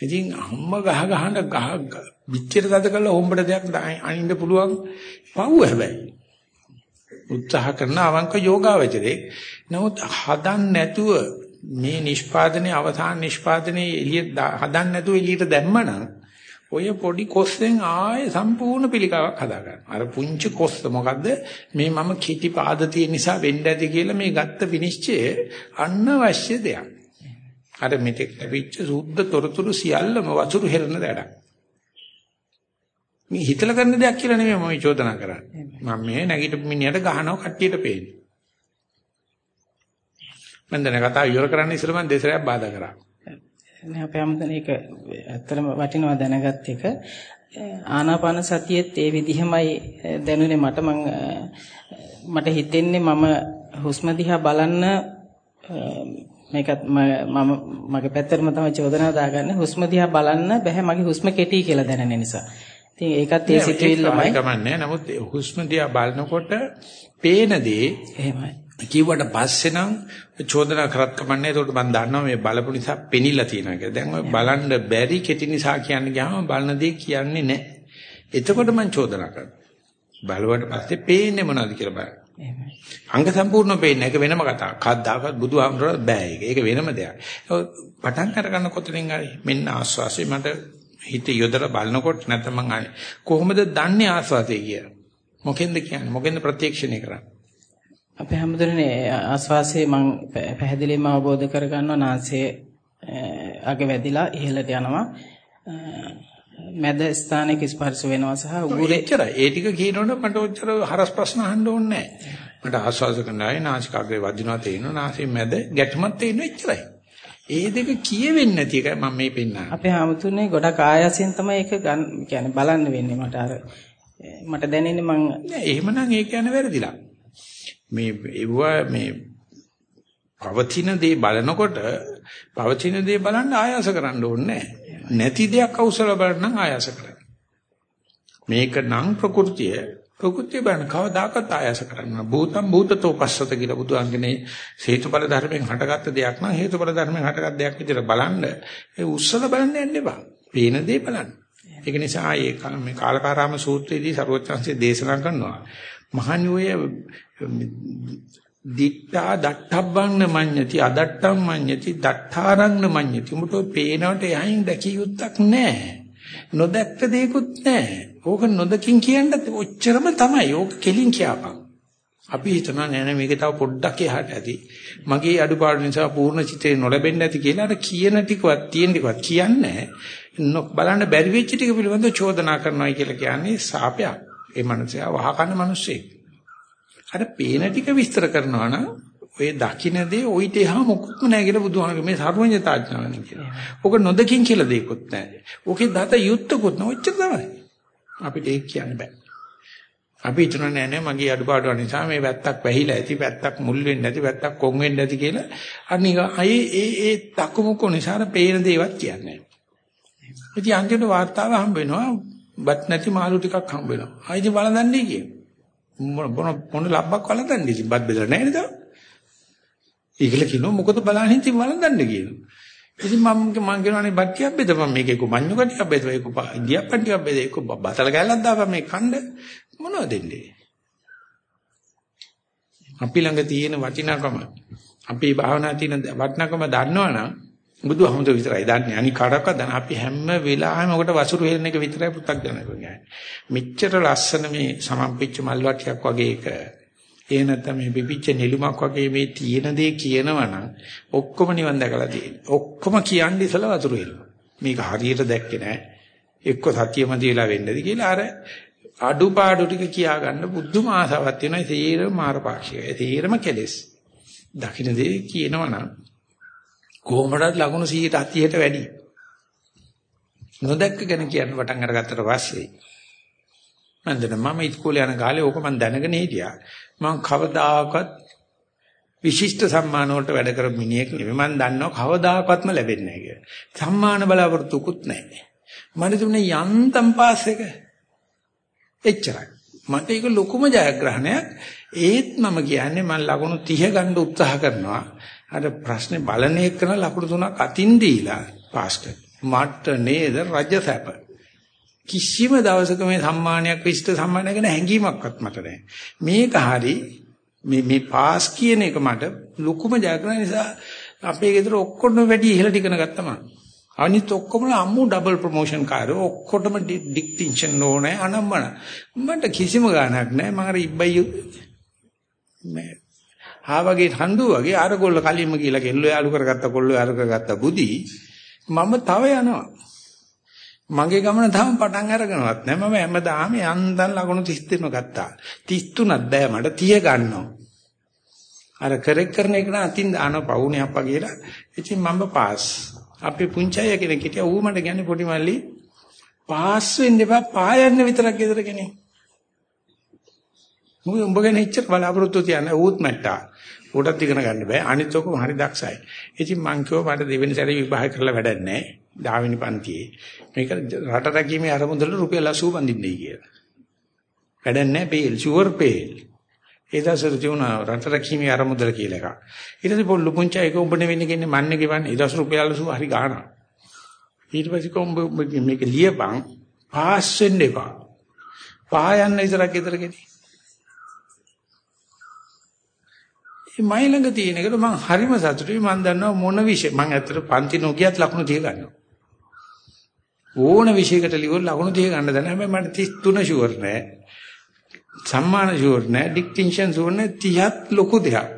ඉතින් අම්ම ගහ ගහන ගහ පිටියට දද කරලා හොම්බට දෙයක් අනින්න පුළුවන් පව් හැබැයි. උත්සාහ කරන අවංක යෝගාවචරේ. නමුත් හදන්න නැතුව මේ නිෂ්පාදනයේ අවසාන නිෂ්පාදනයේ එළිය හදන්න නැතුව එළියට දැම්මනම් ඔය පොඩි කොස්සෙන් ආයේ සම්පූර්ණ පිළිකාවක් හදා ගන්න. අර පුංචි කොස්ස මොකද්ද? මේ මම කිටි පාද තියෙන නිසා වෙන්න ඇති කියලා මේ ගත්ත විනිශ්චය අනවශ්‍ය දෙයක්. අර මෙතෙක් ලැබිච්ච සුද්ධ තොරතුරු සියල්ලම වතුරු හෙරන දෙයක්. මේ හිතලා කරන දෙයක් කියලා නෙමෙයි මම චෝදනා කරන්නේ. මම මේ නැගිටපු මිනිහට ගහනවා කට්ටියට පේන්නේ. මම දැන් කතාව ඉවර කරන්න ඉස්සෙල්ලා මම දෙසරයක් බාධා කරා. නේ අපේ අම්මතන ඒක ඇත්තටම වටිනවා දැනගත් එක ආනාපාන සතියෙත් ඒ විදිහමයි දැනුනේ මට මං මට හිතෙන්නේ මම හුස්ම දිහා බලන්න මේකත් මම මගේ පැත්තටම තමයි චෝදනාව දාගන්නේ හුස්ම දිහා බලන්න බෑ මගේ හුස්ම කෙටි කියලා දැනෙන නිසා ඉතින් ඒකත් ඒ සිතුවිල්ලමයි. කමන්නේ. නමුත් හුස්ම දිහා බලනකොට පේන දේ එහෙමයි. කිව්වට පස්සේ නම් චෝදනා කරත් කමන්නේ. ඒකට මම දන්නවා මේ බලපු නිසා පෙනිලා තියෙනවා කියලා. දැන් ඔය බලන්න බැරි කෙටි නිසා කියන්නේ ගියාම බලන දේ කියන්නේ නැහැ. එතකොට මම චෝදනා කරනවා. බලවට පස්සේ පේන්නේ මොනවද කියලා බලන්න. අංග සම්පූර්ණ පේන්නේ ඒක වෙනම කතාවක්. කද්දාකත් බුදුහාමුදුරුවෝ බෑ ඒක. ඒක වෙනම දෙයක්. පටන් අරගන්න කොතනින් හරි මෙන්න ආස්වාසිය මට හිත යොදලා බලනකොට නැත්නම් මං කොහොමද දන්නේ ආස්වාදේ කියලා? මොකෙන්ද කියන්නේ? මොකෙන්ද ප්‍රත්‍යක්ෂණය කරන්නේ? අපේ හැමදෙරනේ ආස්වාසේ මම පැහැදිලිවම අවබෝධ කරගන්නවා නාසයේ අග වැදිලා ඉහළට යනවා. මැද ස්ථානයක ස්පර්ශ වෙනවා සහ උගුරේ එච්චරයි. ඒ ටික කියනකොට මට ඔච්චර හරස් ප්‍රශ්න අහන්න ඕනේ නැහැ. මට ආස්වාද කරනයි නාසිකාග්‍රේ වදිනවා තේරෙනවා නාසයේ මැද ගැටමක් තේරෙනවා එච්චරයි. ඒ දෙක කියවෙන්නේ නැති එකයි මම මේ පෙන්නන්නේ. අපේ හැමතුනේ ගොඩක් ආයසෙන් තමයි ඒක කියන්නේ බලන්න වෙන්නේ මට අර මට දැනෙන්නේ මං නෑ එහෙමනම් ඒ කියන්නේ වැරදිලා. මේ එවුවා මේ පවතින දේ බලනකොට පවතින දේ බලන්න ආයාස කරන්න ඕනේ නැති දෙයක් අවශ්‍යල බලන්න ආයාස කරන්න. මේක නම් ප්‍රകൃතිය ප්‍රകൃතිය බෑන කවදාකවත් ආයාස කරන්න භූතම් භූතතෝ පස්සත කියලා බුදුහාමුදුරනේ හේතුඵල ධර්මයෙන් හටගත්ත දෙයක් නම් හේතුඵල ධර්මයෙන් හටගත් දෙයක් විදිහට බලන්න ඒ උස්සල බලන්න යන්න එපා. පේන දේ බලන්න. ඒක නිසා මේ කාලකාරාම සූත්‍රයේදී සරුවචාන්සේ දේශනා කරනවා මහණියෝය දිට්ඨා දට්ඨබ්බං මඤ්ඤති අදට්ඨම් මඤ්ඤති දට්ඨාරං මඤ්ඤති. උඹට පේනවට යහින් දැකිය යුත්තක් නැහැ. නොදැක්ක දෙයක්වත් නැහැ. ඕක නොදකින් කියන්නත් ඔච්චරම තමයි. ඕක කෙලින් කියපන්. අපි හිතනවා නෑ නෑ මේක තව පොඩ්ඩක් එහාට ඇති. මගේ අඩුපාඩු නිසා පූර්ණ චිත්‍රය නොලැබෙන්න ඇති කියලා අර කියන ටිකවත් තියෙන ටිකවත් කියන්නේ බලන්න බැරි වෙච්ච ටික පිළිබඳව චෝදනා කරනවා කියලා කියන්නේ සාපයක්. ඒ මනුස්සයා වහකන මිනිස්සෙක් අර පේන ටික විස්තර කරනවා නම් ඔය දකින්න ඔయిత එහා මොකුත්ම නැහැ කියලා බුදුහාමගේ මේ සර්වඥතාඥානයි කියලා. ඔක නොදකින් කියලා දෙයක්වත් නැහැ. ඔකේ දත යුත්තකුත් නොච්චර තමයි. අපිට ඒක කියන්න බෑ. අපි හිතන නෑ නෑ මගේ අඩුපාඩු නිසා මේ වැත්තක් වැහිලා ඇති වැත්තක් මුල් වෙන්නේ නැති වැත්තක් කොන් වෙන්නේ නැති කියලා අනික අයේ ඒ ඒ තකුමුක නිසා පේන දේවත් කියන්නේ. ඉතින් අන්තිමට වාර්තාව හම්බ වෙනවා බත් නැති මාළු ටිකක් හම්බ වෙනවා. ආයිද බලදන්නේ කියන්නේ. මොන මොන ලබ්බක් වළඳන්නේ ඉතින් බත් බෙදලා නැහැ නේද? ඒකල කියනවා මොකද බලන්නේ ඉතින් වළඳන්නේ කියනවා. ඉතින් මම මම කියනවානේ බත් ටිකක් බෙදපන් මේක එක්ක මඤ්ඤු කටියක් බෙදපන් ඒක ඉන්දියාප්පන් ටිකක් බෙද ඒක බතල කැල්ලක් දාපන් මේ කණ්ඩ මොනවද දෙන්නේ? අපි ළඟ තියෙන වටිනාකම අපේ භාවනා තියෙන වටිනාකම දන්නවනම් බුදුහමද විතරයි දන්නේ. අනික කාටවත් දන්නේ. අපි හැම වෙලාවෙම ඔකට වසුරු හෙලන එක විතරයි පු탁 දැනගන්නේ. මෙච්චර ලස්සන මේ සමම්පිච්ච මල් වටියක් වගේ එක. ඒ නැත්නම් මේ පිපිච්ච නෙළුමක් වගේ මේ තියෙන දේ කියනවනම් ඔක්කොම නිවන් දැකලා තියෙනවා. ඔක්කොම කියන්නේ ඉතලා වතුරු හෙලනවා. මේක හරියට දැක්කේ නැහැ. එක්ක සතියම දීලා වෙන්නද කියලා අර අඩුපාඩු ටික කියා ගන්න බුද්ධම ආසාවක් තියෙනවා. ඒ තීරම මාරපාක්ෂිකයි. ඒ තීරම කෙලෙස්. දකින්න දේ කියනවනම් කොහොමදත් ලකුණු 170ට වැඩි. නොදැක්ක ගැන කියන්න පටන් අරගත්තට පස්සේ මම දන්න මම ඉස්කෝලේ යන කාලේ ඕක මම දැනගෙන හිටියා. මම කවදාකවත් විශිෂ්ට සම්මාන වලට වැඩ කරපු මිනිහෙක් නෙවෙයි. මම දන්නවා කවදාකවත්ම ලැබෙන්නේ නැහැ කියලා. සම්මාන බලාපොරොත්තුකුත් නැහැ. මම දුන්නේ යන්තම් පාස් එක. එච්චරයි. මට ඒක ලොකුම ජයග්‍රහණයක්. ඒත් මම කියන්නේ මම ලකුණු 30 ගන්න උත්සාහ කරනවා. අර ප්‍රශ්නේ බලන එකන ලකුණු තුනක් අතින් දීලා පාස් මට නේද රජ සැප. කිසිම දවසක මේ සම්මානයක් විශ්ත සම්මානයක් ගැන හැඟීමක්වත් මට නැහැ. මේක හරි මේ මේ පාස් කියන එක මට ලොකුම ජයග්‍රහණ නිසා අපේ ගෙදර ඔක්කොම වැඩි ඉහළට ඉගෙන ගත්තා මම. අනිත් ඔක්කොම අම්මු ඩබල් ප්‍රොමෝෂන් කාර්යෝ ඔක්කොටම ඩික්ටින්ෂන් ඕනේ අනම්මන. මට කිසිම ගාණක් නැහැ. මම අර ඉබ්බයි මේ ආවගේ හඬු වගේ අර ගොල්ල කලින්ම කියලා කෙල්ලෝ යාලු කරගත්ත කොල්ලෝ යාලු කරගත්ත බුදි මම තව යනවා. මගේ ගමන තාම පටන් අරගෙනවත් නෑ. මම හැමදාම යන්තම් ලකුණු 33ම ගත්තා. 33ක් බෑ මට. 30 ගන්නවා. අර කරෙක් කරන එක නම් අතින් දාන පවුනේ අප්පා කියලා ඉතින් මම පාස්. අපේ පුංචාය කෙනෙක් හිටියා. ඌ මට කියන්නේ පොඩි මල්ලි පාස් වෙන්න එපා. පායන්න විතරක් ගෙදර කෙනෙක්. උඹ උඹ ගැන එච්චර බලාපොරොත්තු තියන්නේ ඌත් මැට්ටා උඩත් ඉගෙන ගන්න බෑ. අනිත් ඔක්කොම හරි දක්ෂයි. ඉතින් මං කිව්වා මට දෙවෙනි සැරේ විභාග කරලා වැඩක් නැහැ. 10 වෙනි පන්තියේ. මේක රට රැකීමේ අරමුදල රුපියල් 80 බඳින්නයි කියලා. වැඩක් නැහැ පේල් ෂුවර් පේල්. ඒ දවසට තියුණා රට රැකීමේ අරමුදල කියලා එකක්. ඊට පස්සේ පොල්ලු පුංචා එක උඹ නෙවෙන්නේ කියන්නේ මන්නේ ගෙවන්නේ. ඊට පස්සේ රුපියල් 80 හරි ගාණක්. ඊට පස්සේ කොම්බ මේක ලියපන් පාස් වෙන්න එපා. පහ යන්න විතරක් ගෙදර ගෙනි. මේ මයි ළඟ තියෙන එකට මම හරිම සතුටුයි. මම දන්නවා මොන විෂය මම ඇත්තට පන්ති නොගියත් ලකුණු තිය ගන්නවා. ඕන විෂයකට ලියවල ලකුණු තිය ගන්න දන්නේ හැබැයි මට 33 ෂුවර් නෑ සම්මාන ෂුවර් නෑ ඩික්ටින්ෂන් ෂුවර් නෑ 30ත් ලොකු දෙයක්.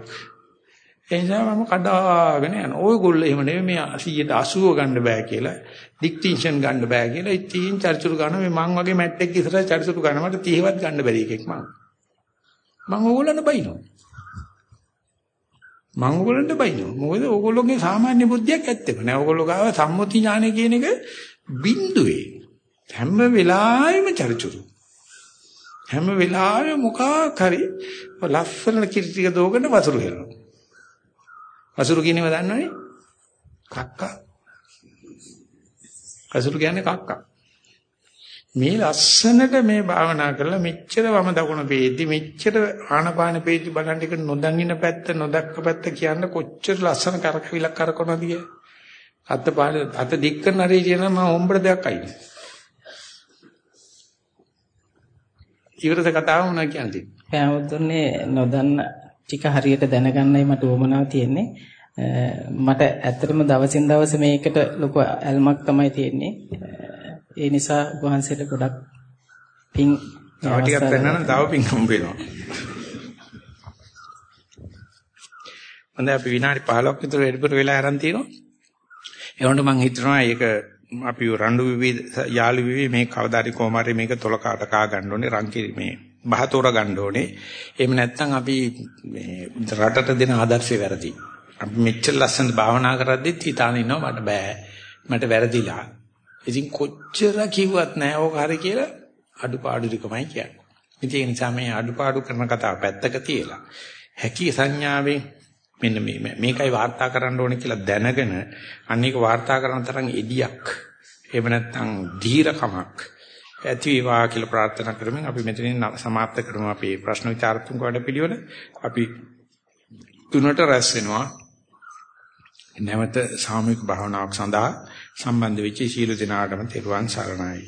ඒ නිසා මම කඩාගෙන යනවා. ඔයගොල්ලෝ එහෙම නෙවෙයි. මේ 180 ගන්න බෑ කියලා. ඩික්ටින්ෂන් ගන්න බෑ කියලා. ඉතින් චර්චුරු ගන්න මේ මං වගේ මැට් එකක් ඉස්සරහ චර්චුරු ගන්න මට 30වත් ගන්න බැරි එකෙක් මං. මං ඕගොල්ලන්ට බයිනවා. මම ඕගොල්ලන්ට බයිනවා. මොකද ඕගොල්ලෝගේ සාමාන්‍ය බුද්ධියක් ඇත්තෙම නෑ. ඕගොල්ලෝ ගාව සම්මුති ඥානය කියන එක බිඳුවේ. හැම වෙලාවෙම චරිචුරු. හැම වෙලාවෙම මොකක් හරි ලස්සන කිරි ටික දෝගෙන වතුරු හෙලනවා. වතුරු කියනව දන්නවනේ? කක්කා. වතුරු කියන්නේ කක්කා. මේ ලස්සනට මේ භාවනා කරලා මෙච්චර වම දකුණ වේදි මෙච්චර ආනපාන වේදි බලන්න එක නොදන්ින පැත්ත නොදක්ක පැත්ත කියන්න කොච්චර ලස්සන කරකවිලක් කරකවනවද කිය. අත පාද අත දික් කරන හරිය කියන මම හොම්බර දෙයක් අයින. ඉවරද කතාව මොනවා කියන්නේ? පැහැමුදුනේ නොදන්න ටික හරියට දැනගන්නයි මට උවමනාව තියෙන්නේ. මට ඇත්තටම දවසින් දවස මේකට ලොකු ඇල්මක් තමයි තියෙන්නේ. ඒ නිසා වහන්සේට ගොඩක් පිං තව ටිකක් වෙනනම් තව පිං හම්බ වෙනවා. හොඳයි අපි විනාඩි 15ක් විතර වැඩිපුර වෙලා ආරන් තියෙනවා. ඒ වුණාට මම හිතනවා ඒක අපි රණ්ඩු විවි යාළු විවි මේ කවදාරි කොමාරි මේක තොලකාට කා ගන්න ඕනේ රංකි මේ බහතෝර ගන්න ඕනේ. එහෙම නැත්නම් අපි මේ රටට දෙන ආදර්ශය වැරදි. අපි මෙච්චර ලස්සන භාවනා කරද්දිත් හිතාන ඉන්නවා මට බෑ. මට වැරදිලා. ඉතින් කොච්චර කිව්වත් නෑ ඕක හරි කියලා අඩුපාඩු ටිකමයි කියන්නේ. ඉතින් ඒ නිසා මේ අඩුපාඩු කරන කතාව පැත්තක තියලා හැකි සංඥාවෙන් මෙන්න මේ මේකයි වාර්තා කරන්න ඕනේ කියලා දැනගෙන අනේක වාර්තා කරන තරම් එඩියක් එහෙම නැත්නම් ධීරකමක් ඇති වේවා කියලා ප්‍රාර්ථනා කරමින් අපි මෙතනින් සමාප්ත කරමු අපේ ප්‍රශ්න විචාරතුංග වැඩපිළිවෙල අපි තුනට රැස් වෙනවා නැවත සාමූහික භාවනාවක් සඳහා සම්බන්ධ වෙච්ච සීල දිනාටම තෙරුවන් සරණයි.